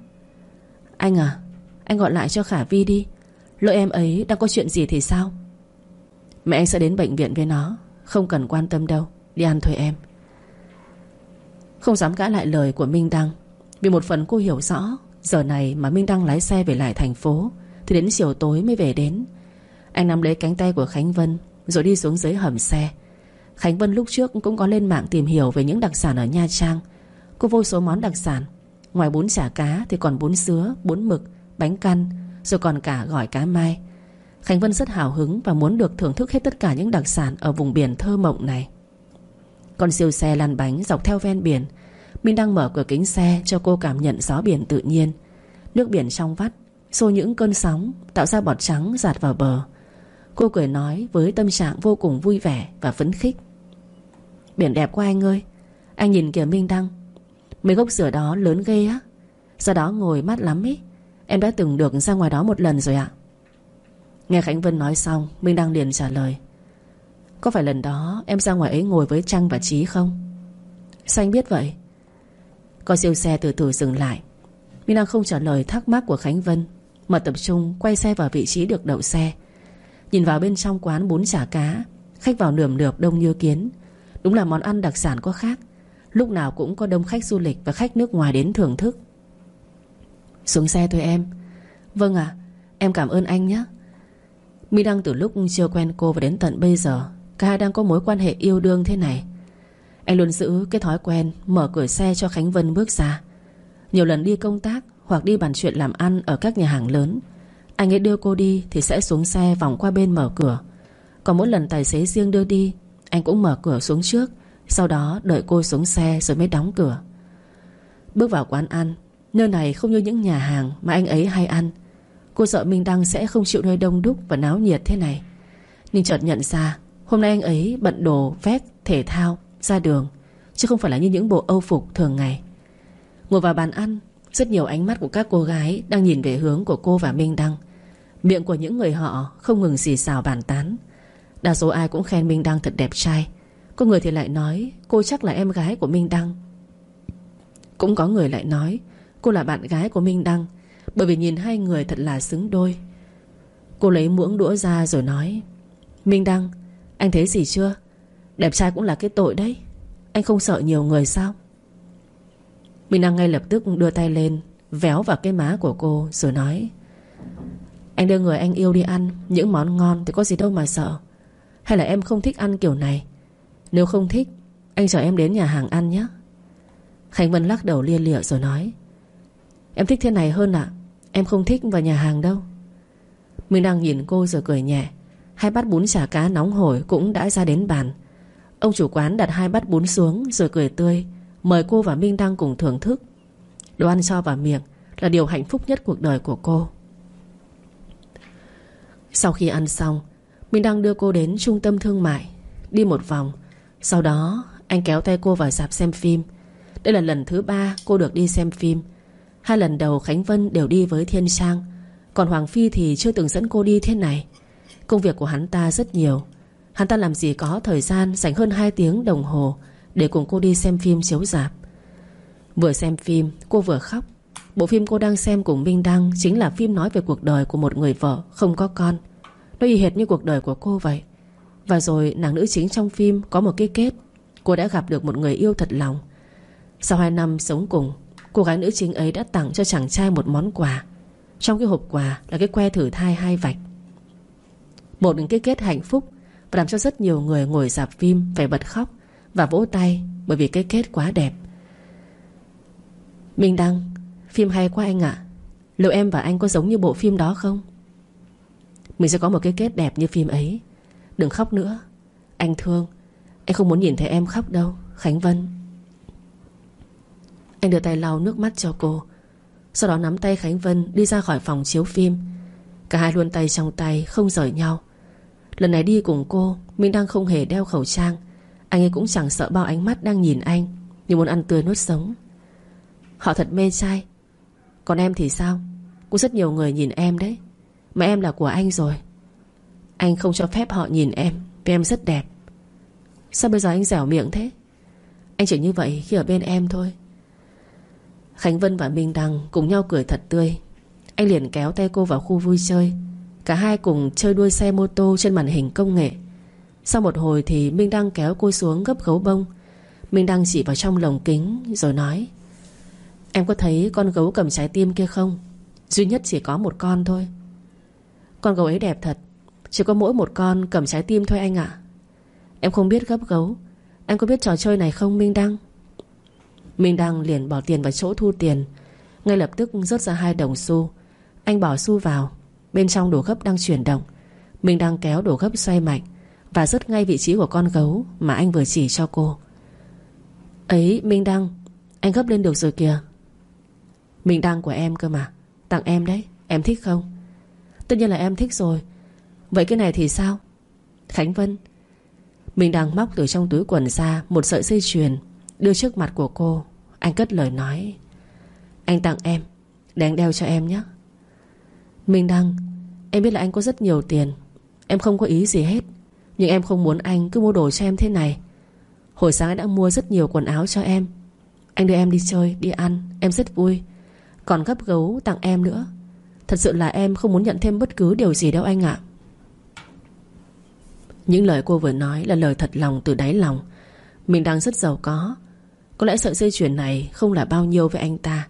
Anh à Anh gọi lại cho Khả Vi đi. Lỡ em ấy đang có chuyện gì thì sao? Mẹ anh sẽ đến bệnh viện với nó. Không cần quan tâm đâu. Đi ăn thôi em. Không dám cãi lại lời của Minh Đăng. Vì một phần cô hiểu rõ Giờ này mà Minh Đăng lái xe về lại thành phố Thì đến chiều tối mới về đến. Anh nắm lấy cánh tay của Khánh Vân Rồi đi xuống dưới hầm xe. Khánh Vân lúc trước cũng có lên mạng tìm hiểu Về những đặc sản ở Nha Trang. Cô vô số món đặc sản. Ngoài bún chả cá thì còn bún sứa, bún mực Bánh căn Rồi còn cả gỏi cá mai. Khánh Vân rất hào hứng và muốn được thưởng thức hết tất cả những đặc sản ở vùng biển thơ mộng này. Con siêu xe lăn bánh dọc theo ven biển. Minh đang mở cửa kính xe cho cô cảm nhận gió biển tự nhiên. Nước biển trong vắt, xô những cơn sóng, tạo ra bọt trắng giạt vào bờ. Cô cười nói với tâm trạng vô cùng vui vẻ và phấn khích Biển đẹp quá anh ơi Anh nhìn kìa Minh Đăng Mấy gốc dừa đó lớn ghê á Do đó ngồi mát lắm ý Em đã từng được ra ngoài đó một lần rồi ạ Nghe Khánh Vân nói xong, Minh Đăng liền trả lời. Có phải lần đó em ra ngoài ấy ngồi với Trăng và Trí không? Sao anh biết vậy? Có siêu xe từ từ dừng lại. Minh Đăng không trả lời thắc mắc của Khánh Vân, Mà tập trung quay xe vào vị trí được đậu xe. Nhìn vào bên trong quán bún chả cá, Khách vào nườm nượp đông như kiến. Đúng là món ăn đặc sản có khác. Lúc nào cũng có đông khách du lịch Và khách nước ngoài đến thưởng thức. Xuống xe thôi em. Vâng ạ, Em cảm ơn anh nhé. Mỹ Đăng từ lúc chưa quen cô và đến tận bây giờ, Cả hai đang có mối quan hệ yêu đương thế này. Anh luôn giữ cái thói quen Mở cửa xe cho Khánh Vân bước ra. Nhiều lần đi công tác Hoặc đi bàn chuyện làm ăn ở các nhà hàng lớn, Anh ấy đưa cô đi Thì sẽ xuống xe vòng qua bên mở cửa. Còn mỗi lần tài xế riêng đưa đi, Anh cũng mở cửa xuống trước, Sau đó đợi cô xuống xe rồi mới đóng cửa. Bước vào quán ăn, Nơi này không như những nhà hàng Mà anh ấy hay ăn. Cô sợ Minh Đăng sẽ không chịu nơi đông đúc Và náo nhiệt thế này. Nhưng chợt nhận ra, Hôm nay anh ấy bận đồ, vét, thể thao, Ra đường, Chứ không phải là như những bộ âu phục thường ngày. Ngồi vào bàn ăn, Rất nhiều ánh mắt của các cô gái Đang nhìn về hướng của cô và Minh Đăng. Miệng của những người họ không ngừng xì xào bàn tán. Đa số ai cũng khen Minh Đăng thật đẹp trai. Có người thì lại nói, Cô chắc là em gái của Minh Đăng. Cũng có người lại nói, Cô là bạn gái của Minh Đăng bởi vì nhìn hai người thật là xứng đôi. Cô lấy muỗng đũa ra rồi nói, Minh Đăng, Anh thấy gì chưa? Đẹp trai cũng là cái tội đấy. Anh không sợ nhiều người sao? Minh Đăng ngay lập tức đưa tay lên, Véo vào cái má của cô rồi nói, Anh đưa người anh yêu đi ăn, Những món ngon thì có gì đâu mà sợ. Hay là em không thích ăn kiểu này? Nếu không thích, Anh chở em đến nhà hàng ăn nhé. Khánh Vân lắc đầu lia lịa rồi nói, Em thích thế này hơn ạ. Em không thích vào nhà hàng đâu. Minh đang nhìn cô rồi cười nhẹ. Hai bát bún chả cá nóng hổi cũng đã ra đến bàn. Ông chủ quán đặt hai bát bún xuống Rồi cười tươi, Mời cô và Minh Đăng cùng thưởng thức. Đồ ăn cho vào miệng Là điều hạnh phúc nhất cuộc đời của cô. Sau khi ăn xong, Minh Đăng đưa cô đến trung tâm thương mại, Đi một vòng. Sau đó, anh kéo tay cô vào dạp xem phim. Đây là lần thứ ba cô được đi xem phim. Hai lần đầu Khánh Vân đều đi với Thiên Sang, Còn Hoàng Phi thì chưa từng dẫn cô đi thế này. Công việc của hắn ta rất nhiều. Hắn ta làm gì có thời gian Dành hơn 2 tiếng đồng hồ Để cùng cô đi xem phim chiếu rạp. Vừa xem phim, cô vừa khóc. Bộ phim cô đang xem cùng Minh Đăng Chính là phim nói về cuộc đời của một người vợ Không có con. Nó y hệt như cuộc đời của cô vậy. Và rồi, nàng nữ chính trong phim có một cái kết. Cô đã gặp được một người yêu thật lòng. Sau 2 năm sống cùng Cô gái nữ chính ấy đã tặng cho chàng trai một món quà. Trong cái hộp quà là cái que thử thai hai vạch. Một cái kết hạnh phúc Và làm cho rất nhiều người ngồi dạp phim Phải bật khóc Và vỗ tay bởi vì cái kết quá đẹp. Minh Đăng, Phim hay quá anh ạ. Liệu em và anh có giống như bộ phim đó không? Mình sẽ có một cái kết đẹp như phim ấy. Đừng khóc nữa. Anh thương Anh không muốn nhìn thấy em khóc đâu. Khánh Vân anh đưa tay lau nước mắt cho cô. Sau đó nắm tay Khánh Vân đi ra khỏi phòng chiếu phim. Cả hai luôn tay trong tay, Không rời nhau. Lần này đi cùng cô, Minh đang không hề đeo khẩu trang. Anh ấy cũng chẳng sợ bao ánh mắt đang nhìn anh, Như muốn ăn tươi nuốt sống. Họ thật mê trai. Còn em thì sao? Cũng rất nhiều người nhìn em đấy. Mà em là của anh rồi. Anh không cho phép họ nhìn em, Vì em rất đẹp. Sao bây giờ anh dẻo miệng thế? Anh chỉ như vậy khi ở bên em thôi. Khánh Vân và Minh Đăng cùng nhau cười thật tươi. Anh liền kéo tay cô vào khu vui chơi. Cả hai cùng chơi đuôi xe mô tô trên màn hình công nghệ. Sau một hồi thì Minh Đăng kéo cô xuống gấp gấu bông. Minh Đăng chỉ vào trong lồng kính rồi nói, Em có thấy con gấu cầm trái tim kia không? Duy nhất chỉ có một con thôi. Con gấu ấy đẹp thật, Chỉ có mỗi một con cầm trái tim thôi anh ạ. Em không biết gấp gấu. Anh có biết trò chơi này không, Minh Đăng? Minh Đăng liền bỏ tiền vào chỗ thu tiền. Ngay lập tức rớt ra hai đồng xu. Anh bỏ xu vào. Bên trong đồ gấp đang chuyển động. Minh Đăng kéo đồ gấp xoay mạnh Và rớt ngay vị trí của con gấu Mà anh vừa chỉ cho cô. Ấy, Minh Đăng, Anh gấp lên được rồi kìa. Minh Đăng của em cơ mà. Tặng em đấy. Em thích không? Tất nhiên là em thích rồi. Vậy cái này thì sao? Khánh Vân. Mình đang móc từ trong túi quần ra Một sợi dây chuyền Đưa trước mặt của cô. Anh cất lời nói. Anh tặng em Để anh đeo cho em nhé. Minh Đăng Em biết là anh có rất nhiều tiền. Em không có ý gì hết. Nhưng em không muốn anh cứ mua đồ cho em thế này. Hồi sáng anh đã mua rất nhiều quần áo cho em. Anh đưa em đi chơi, đi ăn. Em rất vui. Còn gấp gấu tặng em nữa. Thật sự là em không muốn nhận thêm bất cứ điều gì đâu anh ạ. Những lời cô vừa nói là lời thật lòng từ đáy lòng. Mình đang rất giàu có. Có lẽ sợi dây chuyền này không là bao nhiêu với anh ta,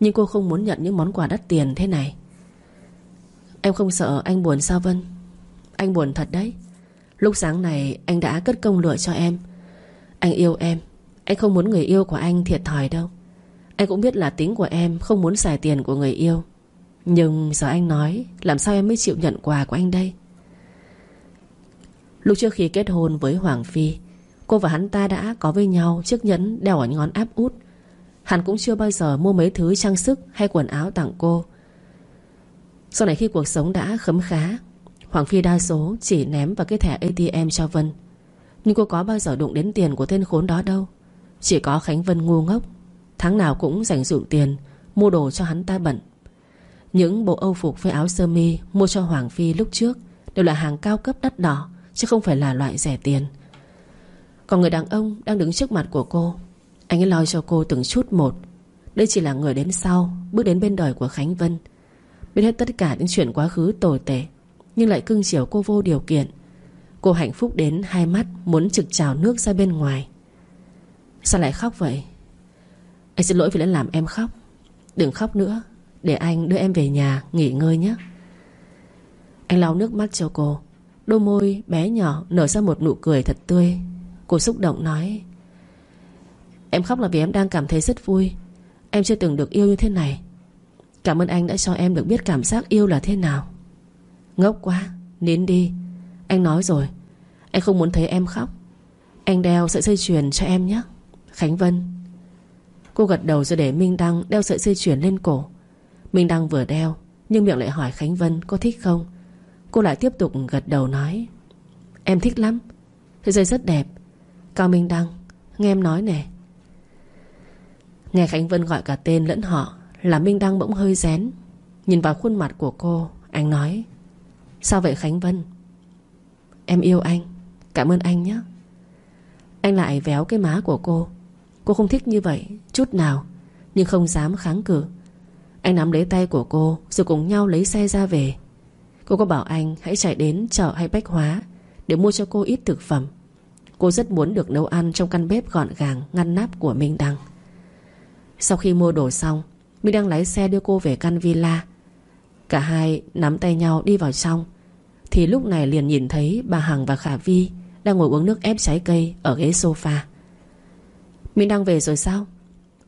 Nhưng cô không muốn nhận những món quà đắt tiền thế này. Em không sợ anh buồn sao Vân? Anh buồn thật đấy. Lúc sáng này anh đã cất công lựa cho em. Anh yêu em. Anh không muốn người yêu của anh thiệt thòi đâu. Anh cũng biết là tính của em Không muốn xài tiền của người yêu. Nhưng giờ anh nói, Làm sao em mới chịu nhận quà của anh đây? Lúc trước khi kết hôn với Hoàng Phi Cô và hắn ta đã có với nhau Chiếc nhẫn đeo ở ngón áp út. Hắn cũng chưa bao giờ mua mấy thứ trang sức Hay quần áo tặng cô. Sau này khi cuộc sống đã khấm khá, Hoàng Phi đa số chỉ ném vào cái thẻ ATM cho Vân. Nhưng cô có bao giờ đụng đến tiền của tên khốn đó đâu. Chỉ có Khánh Vân ngu ngốc, Tháng nào cũng dành dụm tiền, Mua đồ cho hắn ta bận. Những bộ âu phục với áo sơ mi Mua cho Hoàng Phi lúc trước Đều là hàng cao cấp đắt đỏ, Chứ không phải là loại rẻ tiền. Còn người đàn ông đang đứng trước mặt của cô, Anh ấy lo cho cô từng chút một. Đây chỉ là người đến sau, Bước đến bên đời của Khánh Vân. Biết hết tất cả những chuyện quá khứ tồi tệ, Nhưng lại cưng chiều cô vô điều kiện. Cô hạnh phúc đến hai mắt, Muốn trực trào nước ra bên ngoài. Sao lại khóc vậy? Anh xin lỗi vì đã làm em khóc. Đừng khóc nữa, Để anh đưa em về nhà nghỉ ngơi nhé. Anh lau nước mắt cho cô. Đôi môi bé nhỏ nở ra một nụ cười thật tươi. Cô xúc động nói, Em khóc là vì em đang cảm thấy rất vui. Em chưa từng được yêu như thế này. Cảm ơn anh đã cho em được biết cảm giác yêu là thế nào. Ngốc quá, Nín đi. Anh nói rồi. Anh không muốn thấy em khóc. Anh đeo sợi dây chuyền cho em nhé, Khánh Vân. Cô gật đầu rồi để Minh Đăng đeo sợi dây chuyền lên cổ. Minh Đăng vừa đeo, Nhưng miệng lại hỏi Khánh Vân có thích không. Cô lại tiếp tục gật đầu nói, Em thích lắm. Sợi dây rất đẹp. Cao Minh Đăng, Nghe em nói nè. Nghe Khánh Vân gọi cả tên lẫn họ là Minh Đăng bỗng hơi rén. Nhìn vào khuôn mặt của cô, Anh nói, Sao vậy Khánh Vân? Em yêu anh, Cảm ơn anh nhé. Anh lại véo cái má của cô. Cô không thích như vậy, Chút nào, Nhưng không dám kháng cự. Anh nắm lấy tay của cô, Rồi cùng nhau lấy xe ra về. Cô có bảo anh hãy chạy đến chợ hay bách hóa Để mua cho cô ít thực phẩm. Cô rất muốn được nấu ăn trong căn bếp gọn gàng, Ngăn nắp của Minh Đăng. Sau khi mua đồ xong, Minh đăng lái xe đưa cô về căn villa. Cả hai nắm tay nhau đi vào trong. Thì lúc này liền nhìn thấy bà Hằng và Khả Vi Đang ngồi uống nước ép trái cây Ở ghế sofa. Minh đăng về rồi sao?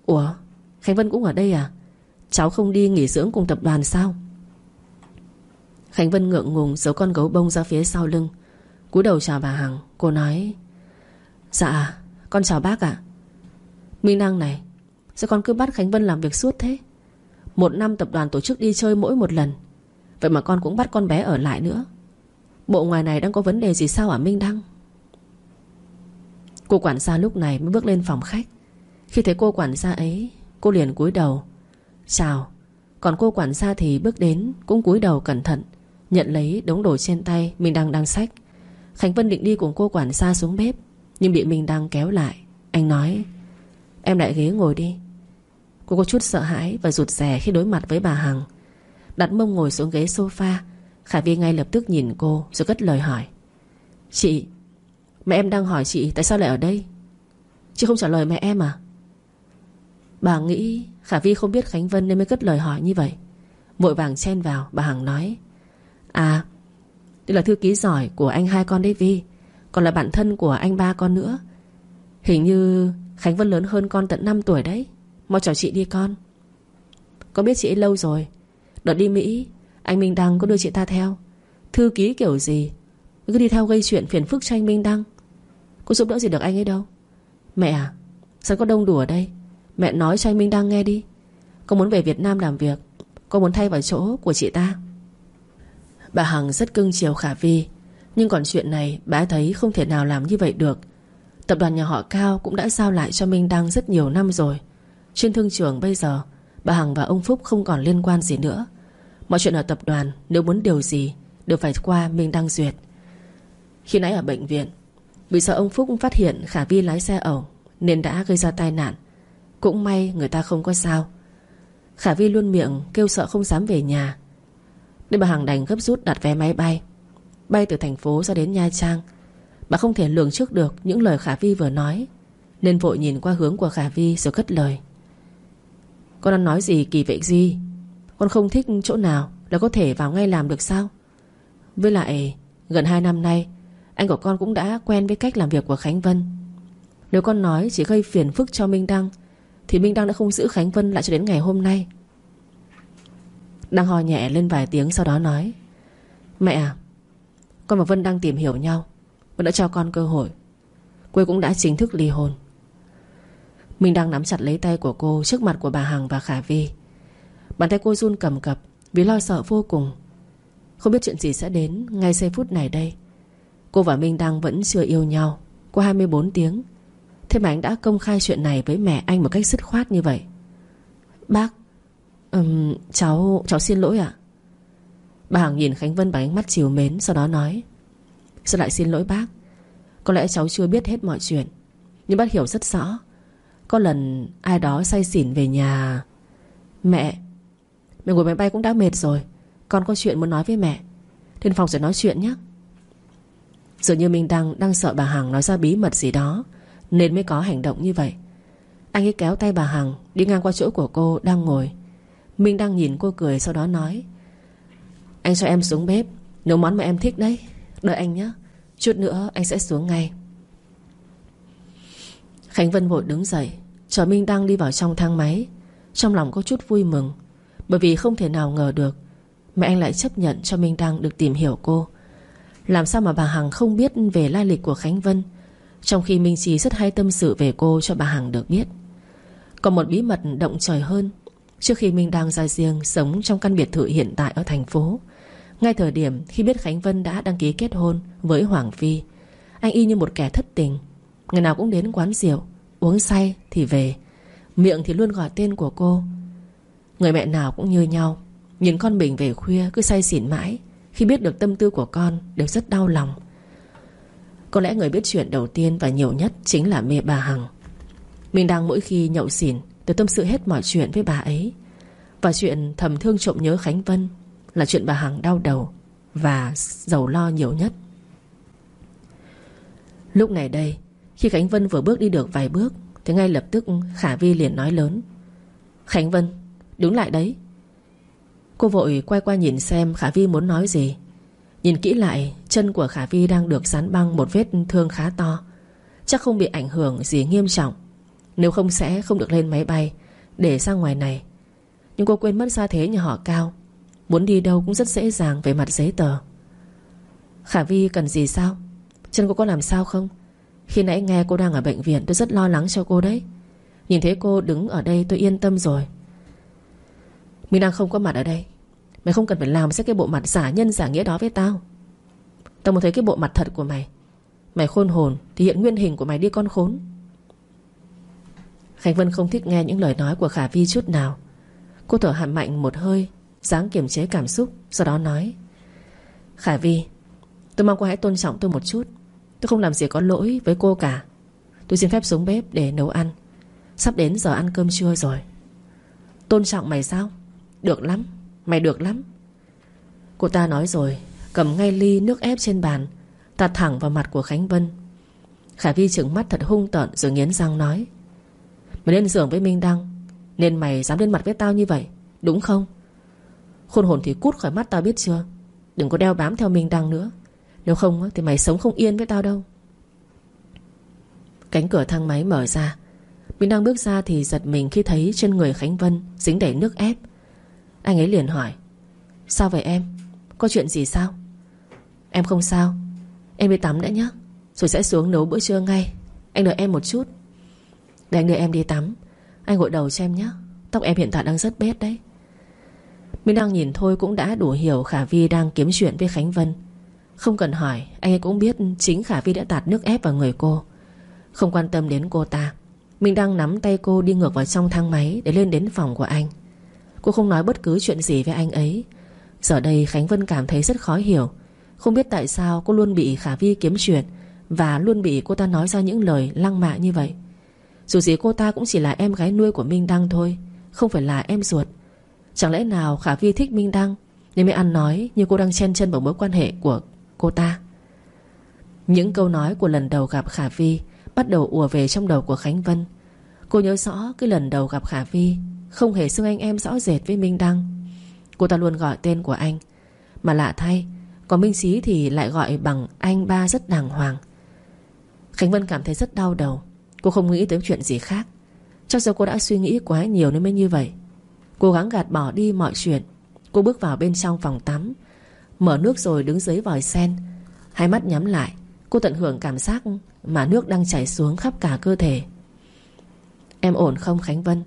Ủa, Khánh Vân cũng ở đây à? Cháu không đi nghỉ dưỡng cùng tập đoàn sao? Khánh Vân ngượng ngùng Giấu con gấu bông ra phía sau lưng. Cúi đầu chào bà Hằng. Cô nói Dạ con chào bác ạ. Minh Đăng này, Sao con cứ bắt Khánh Vân làm việc suốt thế? Một năm tập đoàn tổ chức đi chơi mỗi một lần, Vậy mà con cũng bắt con bé ở lại nữa. Bộ ngoài này đang có vấn đề gì sao hả Minh Đăng? Cô quản gia lúc này mới bước lên phòng khách. Khi thấy cô quản gia ấy, Cô liền cúi đầu. Chào, Còn cô quản gia thì bước đến Cũng cúi đầu cẩn thận, Nhận lấy đống đồ trên tay Minh Đăng đang sách Khánh Vân định đi cùng cô quản gia xuống bếp. Nhưng bị Minh Đăng kéo lại, Anh nói, Em lại ghế ngồi đi. Cô có chút sợ hãi và rụt rè khi đối mặt với bà Hằng. Đặt mông ngồi xuống ghế sofa Khả Vi ngay lập tức nhìn cô Rồi cất lời hỏi, Chị, Mẹ em đang hỏi chị tại sao lại ở đây? Chị không trả lời mẹ em à? Bà nghĩ Khả Vi không biết Khánh Vân nên mới cất lời hỏi như vậy. Vội vàng chen vào, Bà Hằng nói À Đây là thư ký giỏi của anh hai con đấy Vi. Còn là bạn thân của anh ba con nữa. Hình như Khánh Vân lớn hơn con tận 5 tuổi đấy. Mau chào chị đi con. Có biết chị ấy lâu rồi. Đợt đi Mỹ, Anh Minh Đăng có đưa chị ta theo. Thư ký kiểu gì, Cứ đi theo gây chuyện phiền phức cho anh Minh Đăng. Cô giúp đỡ gì được anh ấy đâu. Mẹ à Sao có đông đủ ở đây? Mẹ nói cho anh Minh Đăng nghe đi. Con muốn về Việt Nam làm việc. Con muốn thay vào chỗ của chị ta. Bà Hằng rất cưng chiều Khả Vi. Nhưng còn chuyện này, bà thấy không thể nào làm như vậy được. Tập đoàn nhà họ Cao cũng đã giao lại cho Minh Đăng rất nhiều năm rồi. Trên thương trường bây giờ, Bà Hằng và ông Phúc không còn liên quan gì nữa. Mọi chuyện ở tập đoàn, Nếu muốn điều gì, Đều phải qua Minh Đăng duyệt. Khi nãy ở bệnh viện, Vì sợ ông Phúc phát hiện Khả Vi lái xe ẩu, Nên đã gây ra tai nạn. Cũng may người ta không có sao. Khả Vi luôn miệng kêu sợ không dám về nhà. Nên bà Hằng đành gấp rút đặt vé máy bay. Bay từ thành phố ra đến Nha Trang. Bà không thể lường trước được Những lời Khả Vi vừa nói, Nên vội nhìn qua hướng của Khả Vi rồi cất lời. Con đang nói gì, kỳ vậy gì Con không thích chỗ nào Là có thể vào ngay làm được sao? Với lại, gần 2 năm nay, Anh của con cũng đã quen với cách làm việc của Khánh Vân. Nếu con nói chỉ gây phiền phức cho Minh Đăng, Thì Minh Đăng đã không giữ Khánh Vân lại cho đến ngày hôm nay. Đăng ho nhẹ lên vài tiếng sau đó nói, Mẹ à con và Vân đang tìm hiểu nhau. Vân đã cho con cơ hội. Cô cũng đã chính thức ly hôn. Mình đang nắm chặt lấy tay của cô Trước mặt của bà Hằng và Khả Vi. Bàn tay cô run cầm cập Vì lo sợ vô cùng. Không biết chuyện gì sẽ đến ngay giây phút này đây. Cô và Minh đang vẫn chưa yêu nhau Qua 24 tiếng. Thế mà anh đã công khai chuyện này với mẹ anh Một cách dứt khoát như vậy. Bác um, Cháu cháu xin lỗi ạ. Bà Hằng nhìn Khánh Vân bằng ánh mắt chiều mến, Sau đó nói, Sao lại xin lỗi bác? Có lẽ cháu chưa biết hết mọi chuyện, Nhưng bác hiểu rất rõ. Có lần ai đó say xỉn về nhà, Mẹ Mẹ ngồi máy bay cũng đã mệt rồi, Con có chuyện muốn nói với mẹ. Lên phòng rồi nói chuyện nhé. Dường như Minh Đăng đang sợ bà Hằng nói ra bí mật gì đó, Nên mới có hành động như vậy. Anh ấy kéo tay bà Hằng Đi ngang qua chỗ của cô đang ngồi. Minh Đăng nhìn cô cười, sau đó nói anh cho em xuống bếp. Nấu món mà em thích đấy. Đợi anh nhé. Chút nữa anh sẽ xuống ngay. Khánh Vân vội đứng dậy. Chờ Minh Đăng đi vào trong thang máy. Trong lòng có chút vui mừng, Bởi vì không thể nào ngờ được, Mẹ anh lại chấp nhận cho Minh Đăng được tìm hiểu cô. Làm sao mà bà Hằng không biết Về lai lịch của Khánh Vân, Trong khi Minh Trí rất hay tâm sự về cô Cho bà Hằng được biết. Còn một bí mật động trời hơn, Trước khi Minh Đăng ra riêng Sống trong căn biệt thự hiện tại ở thành phố ngay thời điểm khi biết Khánh Vân đã đăng ký kết hôn với Hoàng Phi, Anh y như một kẻ thất tình. Ngày nào cũng đến quán rượu, Uống say thì về. Miệng thì luôn gọi tên của cô. Người mẹ nào cũng như nhau Nhìn con mình về khuya cứ say xỉn mãi. Khi biết được tâm tư của con, Đều rất đau lòng. Có lẽ người biết chuyện đầu tiên và nhiều nhất Chính là mẹ bà Hằng. Mình đang mỗi khi nhậu xỉn Đều tâm sự hết mọi chuyện với bà ấy. Và chuyện thầm thương trộm nhớ Khánh Vân là chuyện bà Hằng đau đầu Và giàu lo nhiều nhất. Lúc này đây, Khi Khánh Vân vừa bước đi được vài bước, Thì ngay lập tức Khả Vi liền nói lớn, Khánh Vân, Đứng lại đấy. Cô vội quay qua nhìn xem Khả Vi muốn nói gì. Nhìn kỹ lại, Chân của Khả Vi đang được dán băng một vết thương khá to, Chắc không bị ảnh hưởng gì nghiêm trọng. Nếu không sẽ không được lên máy bay Để sang ngoài này. Nhưng cô quên mất ra thế nhà họ Cao. Muốn đi đâu cũng rất dễ dàng về mặt giấy tờ. Khả Vi cần gì sao? Chân cô có làm sao không? Khi nãy nghe cô đang ở bệnh viện, Tôi rất lo lắng cho cô đấy. Nhìn thấy cô đứng ở đây, tôi yên tâm rồi. Mình đang không có mặt ở đây. Mày không cần phải làm xét cái bộ mặt giả nhân giả nghĩa đó với tao. Tao muốn thấy cái bộ mặt thật của mày. Mày khôn hồn Thì hiện nguyên hình của mày đi con khốn. Khánh Vân không thích nghe những lời nói của Khả Vi chút nào. Cô thở hẳn mạnh một hơi dáng kiềm chế cảm xúc, Sau đó nói, Khả Vi, Tôi mong cô hãy tôn trọng tôi một chút. Tôi không làm gì có lỗi với cô cả. Tôi xin phép xuống bếp để nấu ăn. Sắp đến giờ ăn cơm trưa rồi. Tôn trọng mày sao? Được lắm, Mày được lắm. Cô ta nói rồi, Cầm ngay ly nước ép trên bàn Tạt thẳng vào mặt của Khánh Vân. Khả Vi trừng mắt thật hung tợn Rồi nghiến răng nói, Mày lên giường với Minh Đăng, Nên mày dám lên mặt với tao như vậy, Đúng không? Khôn hồn thì cút khỏi mắt tao biết chưa? Đừng có đeo bám theo mình Đăng nữa. Nếu không thì mày sống không yên với tao đâu. Cánh cửa thang máy mở ra. Mình đang bước ra thì giật mình Khi thấy trên người Khánh Vân Dính đầy nước ép. Anh ấy liền hỏi, Sao vậy em? Có chuyện gì sao? Em không sao. Em đi tắm đã nhé Rồi sẽ xuống nấu bữa trưa ngay. Anh đợi em một chút. Để anh đưa em đi tắm. Anh gội đầu cho em nhé Tóc em hiện tại đang rất bết đấy. Minh Đăng nhìn thôi cũng đã đủ hiểu Khả Vi đang kiếm chuyện với Khánh Vân. Không cần hỏi, Anh ấy cũng biết chính Khả Vi đã tạt nước ép vào người cô. Không quan tâm đến cô ta Minh Đăng nắm tay cô đi ngược vào trong thang máy Để lên đến phòng của anh. Cô không nói bất cứ chuyện gì với anh ấy. Giờ đây Khánh Vân cảm thấy rất khó hiểu, Không biết tại sao cô luôn bị Khả Vi kiếm chuyện Và luôn bị cô ta nói ra những lời lăng mạ như vậy. Dù gì cô ta cũng chỉ là em gái nuôi của Minh Đăng thôi, Không phải là em ruột. Chẳng lẽ nào Khả Vi thích Minh Đăng? Nên mới ăn nói như cô đang chen chân vào mối quan hệ của cô ta. Những câu nói của lần đầu gặp Khả Vi Bắt đầu ùa về trong đầu của Khánh Vân. Cô nhớ rõ cái lần đầu gặp Khả Vi Không hề xưng anh em rõ rệt với Minh Đăng. Cô ta luôn gọi tên của anh. Mà lạ thay, Còn Minh Sĩ thì lại gọi bằng anh ba rất đàng hoàng. Khánh Vân cảm thấy rất đau đầu. Cô không nghĩ tới chuyện gì khác. Chắc do cô đã suy nghĩ quá nhiều nên mới như vậy. Cố gắng gạt bỏ đi mọi chuyện. Cô bước vào bên trong phòng tắm, Mở nước rồi đứng dưới vòi sen. Hai mắt nhắm lại, Cô tận hưởng cảm giác mà nước đang chảy xuống khắp cả cơ thể. Em ổn không, Khánh Vân?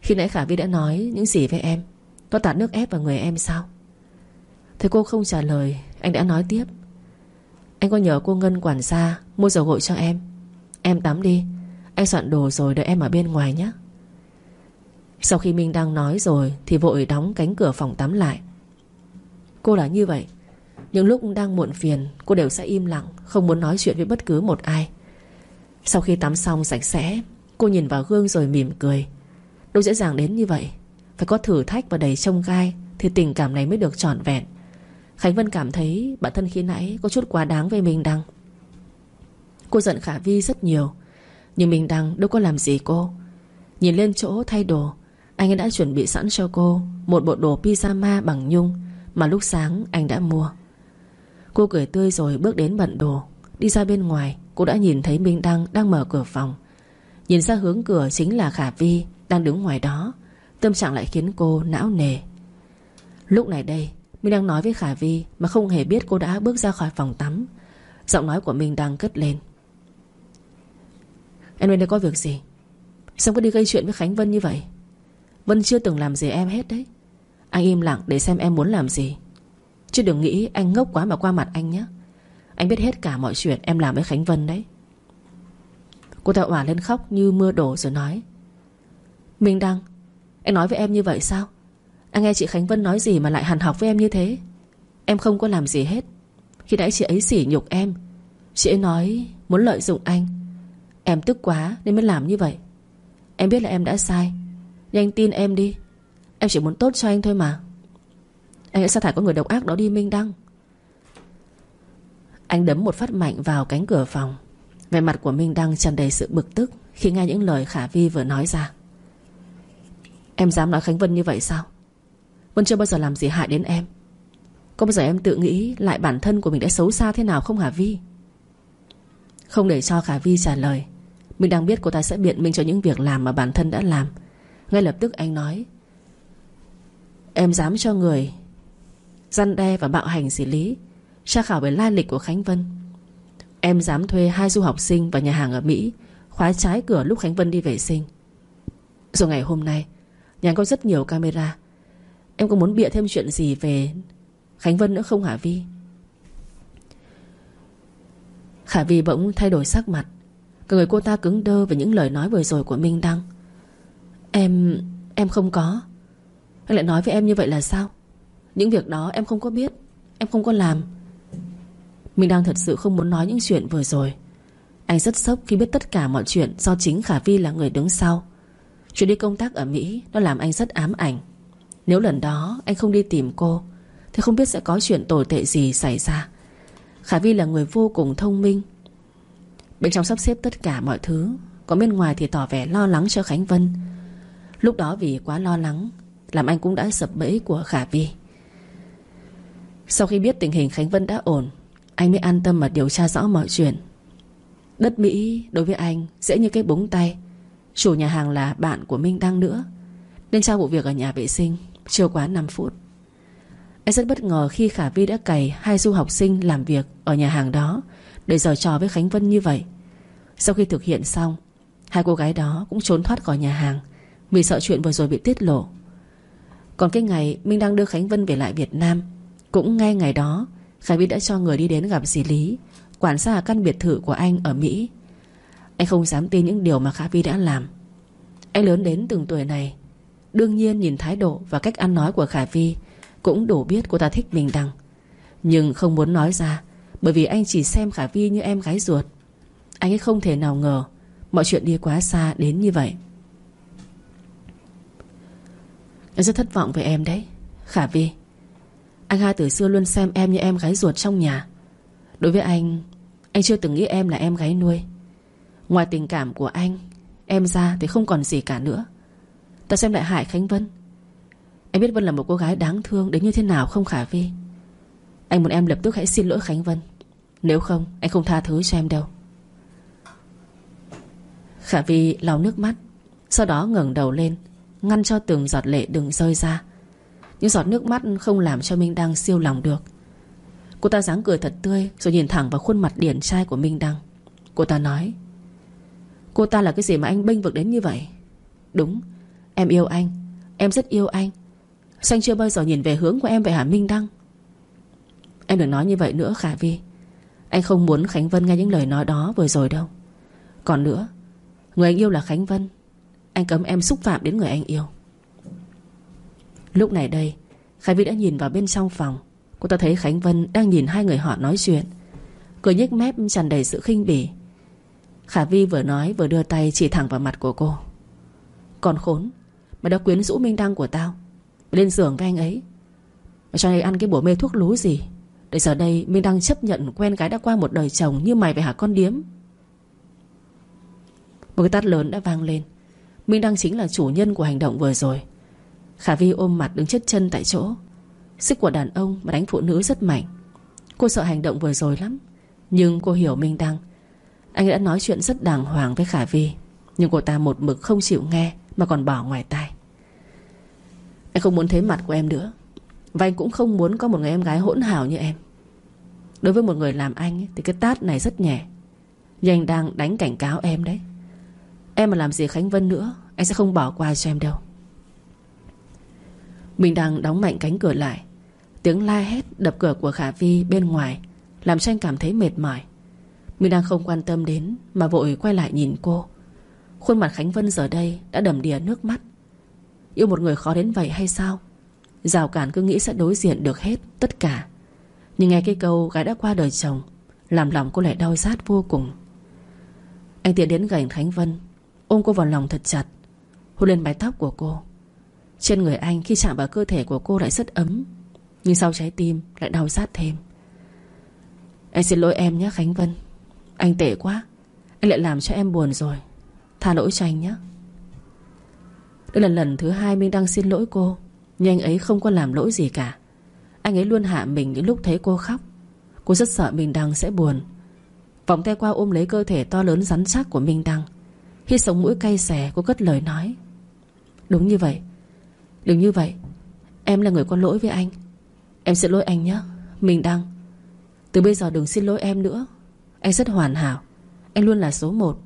Khi nãy Khả Vi đã nói những gì với em, Có tạt nước ép vào người em sao? Thế cô không trả lời, Anh đã nói tiếp. Anh có nhờ cô Ngân quản gia Mua dầu gội cho em. Em tắm đi, Anh soạn đồ rồi đợi em ở bên ngoài nhé. Sau khi Minh đang nói rồi Thì vội đóng cánh cửa phòng tắm lại. Cô là như vậy. Những lúc đang muộn phiền, Cô đều sẽ im lặng, Không muốn nói chuyện với bất cứ một ai. Sau khi tắm xong sạch sẽ, Cô nhìn vào gương rồi mỉm cười. Đâu dễ dàng đến như vậy. Phải có thử thách và đầy trông gai Thì tình cảm này mới được trọn vẹn. Khánh Vân cảm thấy bản thân khi nãy Có chút quá đáng với mình Đăng. Cô giận Khả Vi rất nhiều, Nhưng mình Đăng đâu có làm gì cô. Nhìn lên chỗ thay đồ anh ấy đã chuẩn bị sẵn cho cô Một bộ đồ pyjama bằng nhung Mà lúc sáng anh đã mua. Cô cười tươi rồi bước đến bận đồ. Đi ra bên ngoài, Cô đã nhìn thấy Minh Đăng đang mở cửa phòng. Nhìn ra hướng cửa chính là Khả Vi Đang đứng ngoài đó. Tâm trạng lại khiến cô não nề. Lúc này đây, Minh Đăng nói với Khả Vi Mà không hề biết cô đã bước ra khỏi phòng tắm. Giọng nói của Minh đang cất lên. Em bên đây có việc gì? Sao cứ đi gây chuyện với Khánh Vân như vậy? Vân chưa từng làm gì em hết đấy. Anh im lặng để xem em muốn làm gì. Chứ đừng nghĩ anh ngốc quá mà qua mặt anh nhé Anh biết hết cả mọi chuyện em làm với Khánh Vân đấy. Cô ta òa lên khóc như mưa đổ rồi nói. Minh Đăng, Anh nói với em như vậy sao? Anh nghe chị Khánh Vân nói gì mà lại hằn học với em như thế? Em không có làm gì hết. Khi nãy chị ấy sỉ nhục em, Chị ấy nói muốn lợi dụng anh. Em tức quá nên mới làm như vậy. Em biết là em đã sai. Nhưng anh tin em đi. Em chỉ muốn tốt cho anh thôi mà. Anh hãy sa thải con người độc ác đó đi, Minh Đăng. Anh đấm một phát mạnh vào cánh cửa phòng. Vẻ mặt của Minh Đăng tràn đầy sự bực tức Khi nghe những lời Khả Vi vừa nói ra. Em dám nói Khánh Vân như vậy sao? Vân chưa bao giờ làm gì hại đến em. Có bao giờ em tự nghĩ Lại bản thân của mình đã xấu xa thế nào không, khả Vi? Không để cho Khả Vi trả lời, Minh đang biết cô ta sẽ biện minh cho những việc làm Mà bản thân đã làm. Ngay lập tức anh nói, Em dám cho người Răn đe và bạo hành xử lý, Tra khảo về lai lịch của Khánh Vân. Em dám thuê hai du học sinh vào nhà hàng ở Mỹ Khóa trái cửa lúc Khánh Vân đi vệ sinh. Rồi ngày hôm nay, Nhà có rất nhiều camera. Em có muốn bịa thêm chuyện gì về Khánh Vân nữa không hả Vi? Khả Vi bỗng thay đổi sắc mặt. Cả người cô ta cứng đơ Về những lời nói vừa rồi của Minh Đăng. Em... em không có. Anh lại nói với em như vậy là sao? Những việc đó em không có biết, Em không có làm. Mình đang thật sự không muốn nói những chuyện vừa rồi. Anh rất sốc khi biết tất cả mọi chuyện Do chính Khả Vi là người đứng sau. Chuyện đi công tác ở Mỹ Nó làm anh rất ám ảnh. Nếu lần đó anh không đi tìm cô, Thì không biết sẽ có chuyện tồi tệ gì xảy ra. Khả Vi là người vô cùng thông minh. Bên trong sắp xếp tất cả mọi thứ Còn bên ngoài thì tỏ vẻ lo lắng cho Khánh Vân. Lúc đó vì quá lo lắng, Làm anh cũng đã sập bẫy của Khả Vi. Sau khi biết tình hình Khánh Vân đã ổn, anh mới an tâm mà điều tra rõ mọi chuyện. Đất Mỹ đối với anh Dễ như cái búng tay. Chủ nhà hàng là bạn của Minh Đăng nữa, Nên trao vụ việc ở nhà vệ sinh Chưa quá 5 phút. Anh rất bất ngờ khi Khả Vi đã cày Hai du học sinh làm việc ở nhà hàng đó Để giở trò với Khánh Vân như vậy. Sau khi thực hiện xong, Hai cô gái đó cũng trốn thoát khỏi nhà hàng. Vì sợ chuyện vừa rồi bị tiết lộ. Còn cái ngày Minh đang đưa Khánh Vân về lại Việt Nam, Cũng ngay ngày đó Khải Vi đã cho người đi đến gặp dì Lý, Quản gia căn biệt thự của anh ở Mỹ. Anh không dám tin những điều mà Khả Vi đã làm. Anh lớn đến từng tuổi này, Đương nhiên nhìn thái độ và cách ăn nói của Khả Vi Cũng đủ biết cô ta thích Minh Đăng Nhưng không muốn nói ra, Bởi vì anh chỉ xem Khả Vi như em gái ruột. Anh ấy không thể nào ngờ Mọi chuyện đi quá xa đến như vậy. Anh rất thất vọng về em đấy. Khả Vi, Anh hai từ xưa luôn xem em như em gái ruột trong nhà. Đối với anh Anh chưa từng nghĩ em là em gái nuôi. Ngoài tình cảm của anh, Em ra thì không còn gì cả nữa. Ta xem lại Hải Khánh Vân. Em biết Vân là một cô gái đáng thương Đến như thế nào không Khả Vi? Anh muốn em lập tức hãy xin lỗi Khánh Vân. Nếu không, anh không tha thứ cho em đâu. Khả Vi lau nước mắt, Sau đó ngẩng đầu lên. Ngăn cho từng giọt lệ đừng rơi ra. Những giọt nước mắt không làm cho Minh Đăng siêu lòng được. Cô ta dáng cười thật tươi, Rồi nhìn thẳng vào khuôn mặt điển trai của Minh Đăng. Cô ta nói, Cô ta là cái gì mà anh bênh vực đến như vậy? Đúng, Em yêu anh, Em rất yêu anh. Sao anh chưa bao giờ nhìn về hướng của em vậy hả Minh Đăng? Em đừng nói như vậy nữa, Khả Vi. Anh không muốn Khánh Vân nghe những lời nói đó vừa rồi đâu. Còn nữa, Người anh yêu là Khánh Vân anh cấm em xúc phạm đến người anh yêu. Lúc này đây, khải Vi đã nhìn vào bên trong phòng. Cô ta thấy Khánh Vân đang nhìn hai người họ nói chuyện. Cười nhếch mép tràn đầy sự khinh bỉ. Khả Vi vừa nói vừa đưa tay chỉ thẳng vào mặt của cô. Còn khốn, Mày đã quyến rũ Minh Đăng của tao. Lên giường với anh ấy. Mày cho anh ăn cái bữa mê thuốc lú gì? Để giờ đây Minh Đăng chấp nhận quen gái đã qua một đời chồng Như mày về hả con điếm? Một cái tát lớn đã vang lên. Minh Đăng chính là chủ nhân của hành động vừa rồi. Khả Vi ôm mặt đứng chết chân tại chỗ. Sức của đàn ông mà đánh phụ nữ rất mạnh. Cô sợ hành động vừa rồi lắm, Nhưng cô hiểu Minh Đăng. Anh đã nói chuyện rất đàng hoàng với Khả Vi, Nhưng cô ta một mực không chịu nghe Mà còn bỏ ngoài tai. Anh không muốn thấy mặt của em nữa, Và anh cũng không muốn có một người em gái hỗn hào như em. Đối với một người làm anh Thì cái tát này rất nhẹ. Nhưng anh đang đánh cảnh cáo em đấy. Em mà làm gì Khánh Vân nữa Anh sẽ không bỏ qua cho em đâu. Mình đang đóng mạnh cánh cửa lại. Tiếng la hét, đập cửa của Khả Vi bên ngoài Làm cho anh cảm thấy mệt mỏi. Mình đang không quan tâm đến Mà vội quay lại nhìn cô. Khuôn mặt Khánh Vân giờ đây đã đầm đìa nước mắt. Yêu một người khó đến vậy hay sao? Rào cản cứ nghĩ sẽ đối diện được hết, Tất cả. Nhưng nghe cái câu gái đã qua đời chồng Làm lòng cô lại đau rát vô cùng. Anh tiến đến gần Khánh Vân. Ôm cô vào lòng thật chặt, Hôn lên mái tóc của cô. Trên người anh, khi chạm vào cơ thể của cô lại rất ấm, Nhưng sau trái tim lại đau rát thêm. Anh xin lỗi em nhé, Khánh Vân. Anh tệ quá. Anh lại làm cho em buồn rồi. Tha lỗi cho anh nhé. Đây là lần thứ hai Minh đang xin lỗi cô, Nhưng anh ấy không có làm lỗi gì cả. Anh ấy luôn hạ mình những lúc thấy cô khóc. Cô rất sợ Minh Đăng sẽ buồn. Vòng tay qua ôm lấy cơ thể to lớn rắn chắc của Minh Đăng. Khi sống mũi cay xẻ cô cất lời nói. Đúng như vậy. Đừng như vậy. Em là người có lỗi với anh. Em xin lỗi anh nhé. Mình Đăng Từ bây giờ đừng xin lỗi em nữa. Anh rất hoàn hảo. Anh luôn là số một.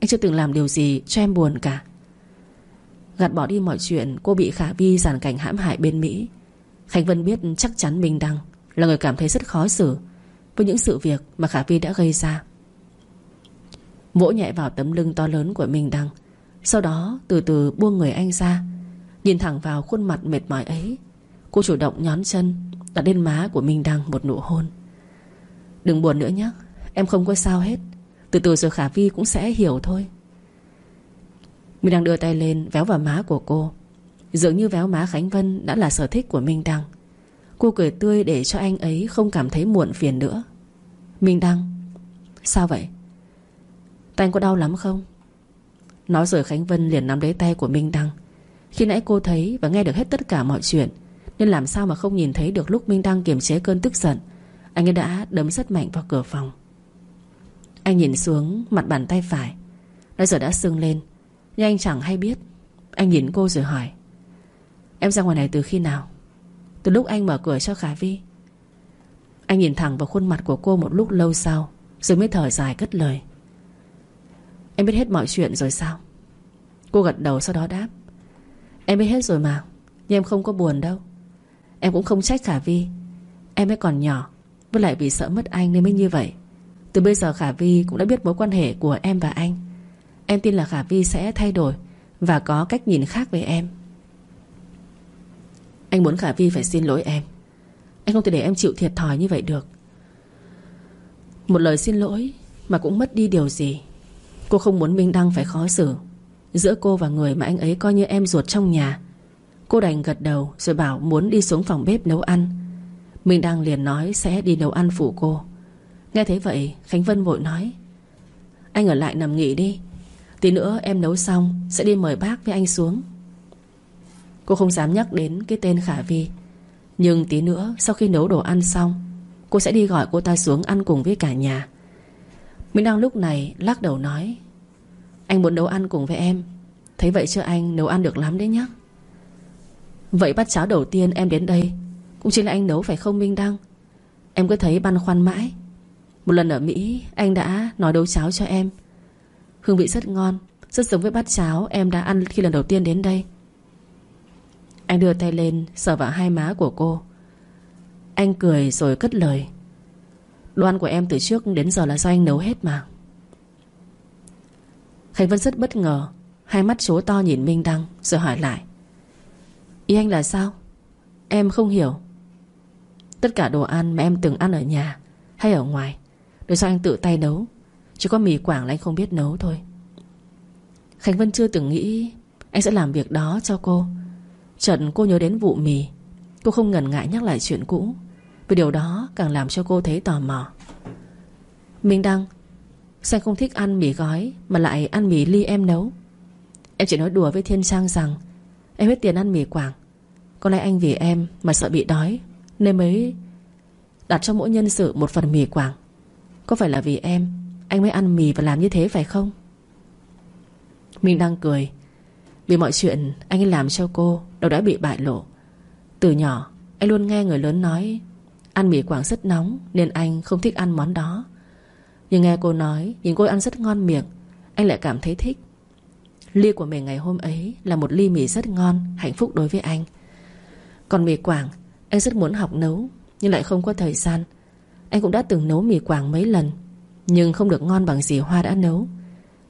Anh chưa từng làm điều gì cho em buồn cả. Gạt bỏ đi mọi chuyện, Cô bị Khả Vi giàn cảnh hãm hại bên Mỹ. Khánh Vân biết chắc chắn Minh Đăng Là người cảm thấy rất khó xử Với những sự việc mà Khả Vi đã gây ra. Vỗ nhẹ vào tấm lưng to lớn của Minh Đăng. Sau đó, từ từ buông người anh ra. Nhìn thẳng vào khuôn mặt mệt mỏi ấy, Cô chủ động nhón chân, Đặt lên má của Minh Đăng một nụ hôn. Đừng buồn nữa nhé, Em không có sao hết. Từ từ rồi Khả Vi cũng sẽ hiểu thôi. Minh Đăng đưa tay lên Véo vào má của cô. Dường như véo má Khánh Vân đã là sở thích của Minh Đăng. Cô cười tươi để cho anh ấy Không cảm thấy muộn phiền nữa. Minh Đăng, Sao vậy? Tay anh có đau lắm không? Nói rồi Khánh Vân liền nắm lấy tay của Minh Đăng. Khi nãy cô thấy và nghe được hết tất cả mọi chuyện, Nên làm sao mà không nhìn thấy được lúc Minh Đăng kiềm chế cơn tức giận? Anh ấy đã đấm rất mạnh vào cửa phòng. Anh nhìn xuống mặt bàn tay phải. Bây giờ đã sưng lên. Nhưng anh chẳng hay biết. Anh nhìn cô rồi hỏi. Em ra ngoài này từ khi nào? Từ lúc anh mở cửa cho Khả Vi. Anh nhìn thẳng vào khuôn mặt của cô một lúc lâu sau, Rồi mới thở dài cất lời. Em biết hết mọi chuyện rồi sao? Cô gật đầu sau đó đáp. Em biết hết rồi mà, Nhưng em không có buồn đâu. Em cũng không trách Khả Vi. Em ấy còn nhỏ, Với lại vì sợ mất anh nên mới như vậy. Từ bây giờ Khả Vi cũng đã biết mối quan hệ của em và anh. Em tin là Khả Vi sẽ thay đổi Và có cách nhìn khác về em. Anh muốn Khả Vi phải xin lỗi em. Anh không thể để em chịu thiệt thòi như vậy được. Một lời xin lỗi Mà cũng mất đi điều gì. Cô không muốn Minh Đăng phải khó xử. Giữa cô và người mà anh ấy coi như em ruột trong nhà. Cô đành gật đầu Rồi bảo muốn đi xuống phòng bếp nấu ăn. Minh Đăng liền nói sẽ đi nấu ăn phụ cô. Nghe thấy vậy, Khánh Vân vội nói, Anh ở lại nằm nghỉ đi. Tí nữa em nấu xong, Sẽ đi mời bác với anh xuống. Cô không dám nhắc đến cái tên Khả Vi. Nhưng tí nữa, Sau khi nấu đồ ăn xong, Cô sẽ đi gọi cô ta xuống ăn cùng với cả nhà. Minh Đăng lúc này lắc đầu nói, Anh muốn nấu ăn cùng với em. Thấy vậy chưa anh nấu ăn được lắm đấy nhá. Vậy bát cháo đầu tiên em đến đây, Cũng chính là anh nấu phải không Minh Đăng? Em cứ thấy băn khoăn mãi. Một lần ở Mỹ, Anh đã nói nấu cháo cho em. Hương vị rất ngon, Rất giống với bát cháo em đã ăn khi lần đầu tiên đến đây. Anh đưa tay lên Sờ vào hai má của cô. Anh cười rồi cất lời. Đồ ăn của em từ trước đến giờ là do anh nấu hết mà. Khánh Vân rất bất ngờ. Hai mắt chố to nhìn Minh Đăng, Rồi hỏi lại. Ý anh là sao? Em không hiểu. Tất cả đồ ăn mà em từng ăn ở nhà Hay ở ngoài Đều do anh tự tay nấu. Chỉ có mì quảng là anh không biết nấu thôi. Khánh Vân chưa từng nghĩ Anh sẽ làm việc đó cho cô. Trận cô nhớ đến vụ mì. Cô không ngần ngại nhắc lại chuyện cũ. Vì điều đó càng làm cho cô thấy tò mò. Minh Đăng, Sao không thích ăn mì gói Mà lại ăn mì ly em nấu? Em chỉ nói đùa với Thiên Trang rằng Em hết tiền ăn mì quảng. Có lẽ anh vì em mà sợ bị đói, Nên mới đặt cho mỗi nhân sự một phần mì quảng. Có phải là vì em, Anh mới ăn mì và làm như thế phải không? Minh Đăng cười. Vì mọi chuyện anh ấy làm cho cô Đâu đã bị bại lộ. Từ nhỏ, anh luôn nghe người lớn nói Ăn mì quảng rất nóng, Nên anh không thích ăn món đó. Nhưng nghe cô nói, Nhìn cô ăn rất ngon miệng, Anh lại cảm thấy thích. Ly của mình ngày hôm ấy Là một ly mì rất ngon, Hạnh phúc đối với anh. Còn mì quảng, Anh rất muốn học nấu, Nhưng lại không có thời gian. Anh cũng đã từng nấu mì quảng mấy lần, Nhưng không được ngon bằng dì Hoa đã nấu.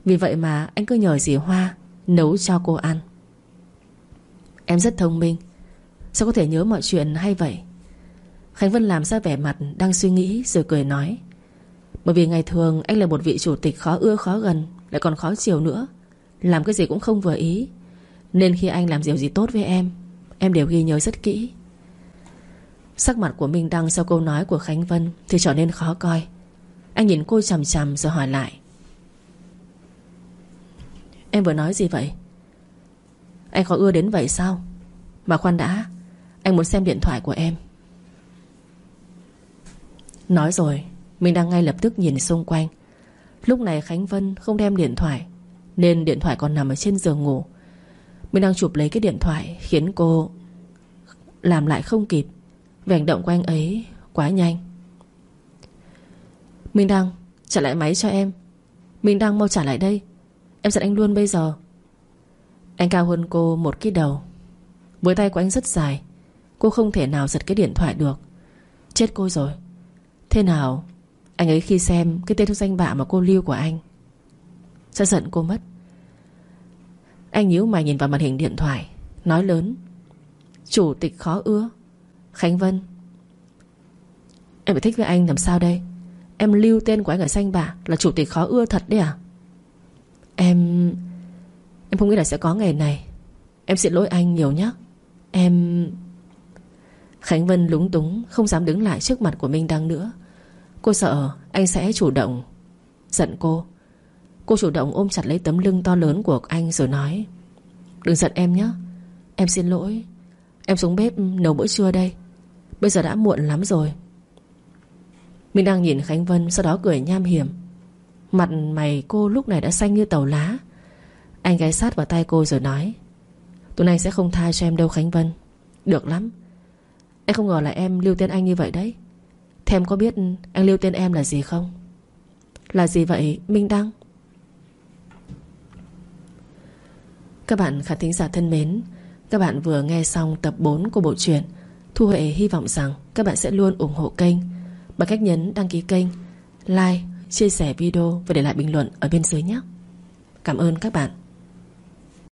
Vì vậy mà anh cứ nhờ dì Hoa Nấu cho cô ăn. Em rất thông minh. Sao có thể nhớ mọi chuyện hay vậy? Khánh Vân làm ra vẻ mặt Đang suy nghĩ rồi cười nói. Bởi vì ngày thường anh là một vị chủ tịch khó ưa khó gần, Lại còn khó chiều nữa. Làm cái gì cũng không vừa ý. Nên khi anh làm điều gì tốt với em Em đều ghi nhớ rất kỹ. Sắc mặt của Minh Đăng sau câu nói của Khánh Vân Thì trở nên khó coi. Anh nhìn cô chằm chằm rồi hỏi lại. Em vừa nói gì vậy? Anh có ưa đến vậy sao? Mà khoan đã, Anh muốn xem điện thoại của em. Nói rồi, Mình đang ngay lập tức nhìn xung quanh. Lúc này Khánh Vân không đem điện thoại, nên điện thoại còn nằm ở trên giường ngủ. Mình đang chụp lấy cái điện thoại Khiến cô Làm lại không kịp. Về hành động của anh ấy quá nhanh. Minh Đăng Trả lại máy cho em. Minh Đăng mau trả lại đây. Em giật anh luôn bây giờ. Anh cao hơn cô một cái đầu. Với tay của anh rất dài. Cô không thể nào giật cái điện thoại được. Chết cô rồi. Thế nào? Anh ấy khi xem cái tên danh bạ mà cô lưu của anh, sẽ giận cô mất. Anh nhíu mày nhìn vào màn hình điện thoại, Nói lớn, Chủ tịch khó ưa, Khánh Vân. Em phải thích với anh làm sao đây? Em lưu tên của anh ở danh bạ Là chủ tịch khó ưa thật đấy à? Em Em không nghĩ là sẽ có ngày này. Em xin lỗi anh nhiều nhé Em Khánh Vân lúng túng, Không dám đứng lại trước mặt của Minh Đăng nữa. Cô sợ anh sẽ chủ động Giận cô. Cô chủ động ôm chặt lấy tấm lưng to lớn của anh rồi nói, Đừng giận em nhé, Em xin lỗi. Em xuống bếp nấu bữa trưa đây. Bây giờ đã muộn lắm rồi. Mình đang nhìn Khánh Vân, Sau đó cười nham hiểm. Mặt mày cô lúc này đã xanh như tàu lá. Anh ghé sát vào tay cô rồi nói, Tuần này sẽ không tha cho em đâu Khánh Vân. Được lắm. Em không ngờ là em lưu tên anh như vậy đấy. Thế em có biết anh lưu tên em là gì không? Là gì vậy Minh Đăng? Các bạn khán thính giả thân mến Các bạn vừa nghe xong tập 4 của bộ truyện Thu Huệ hy vọng rằng các bạn sẽ luôn ủng hộ kênh. Bằng cách nhấn đăng ký kênh Like, chia sẻ video và để lại bình luận ở bên dưới nhé. Cảm ơn các bạn.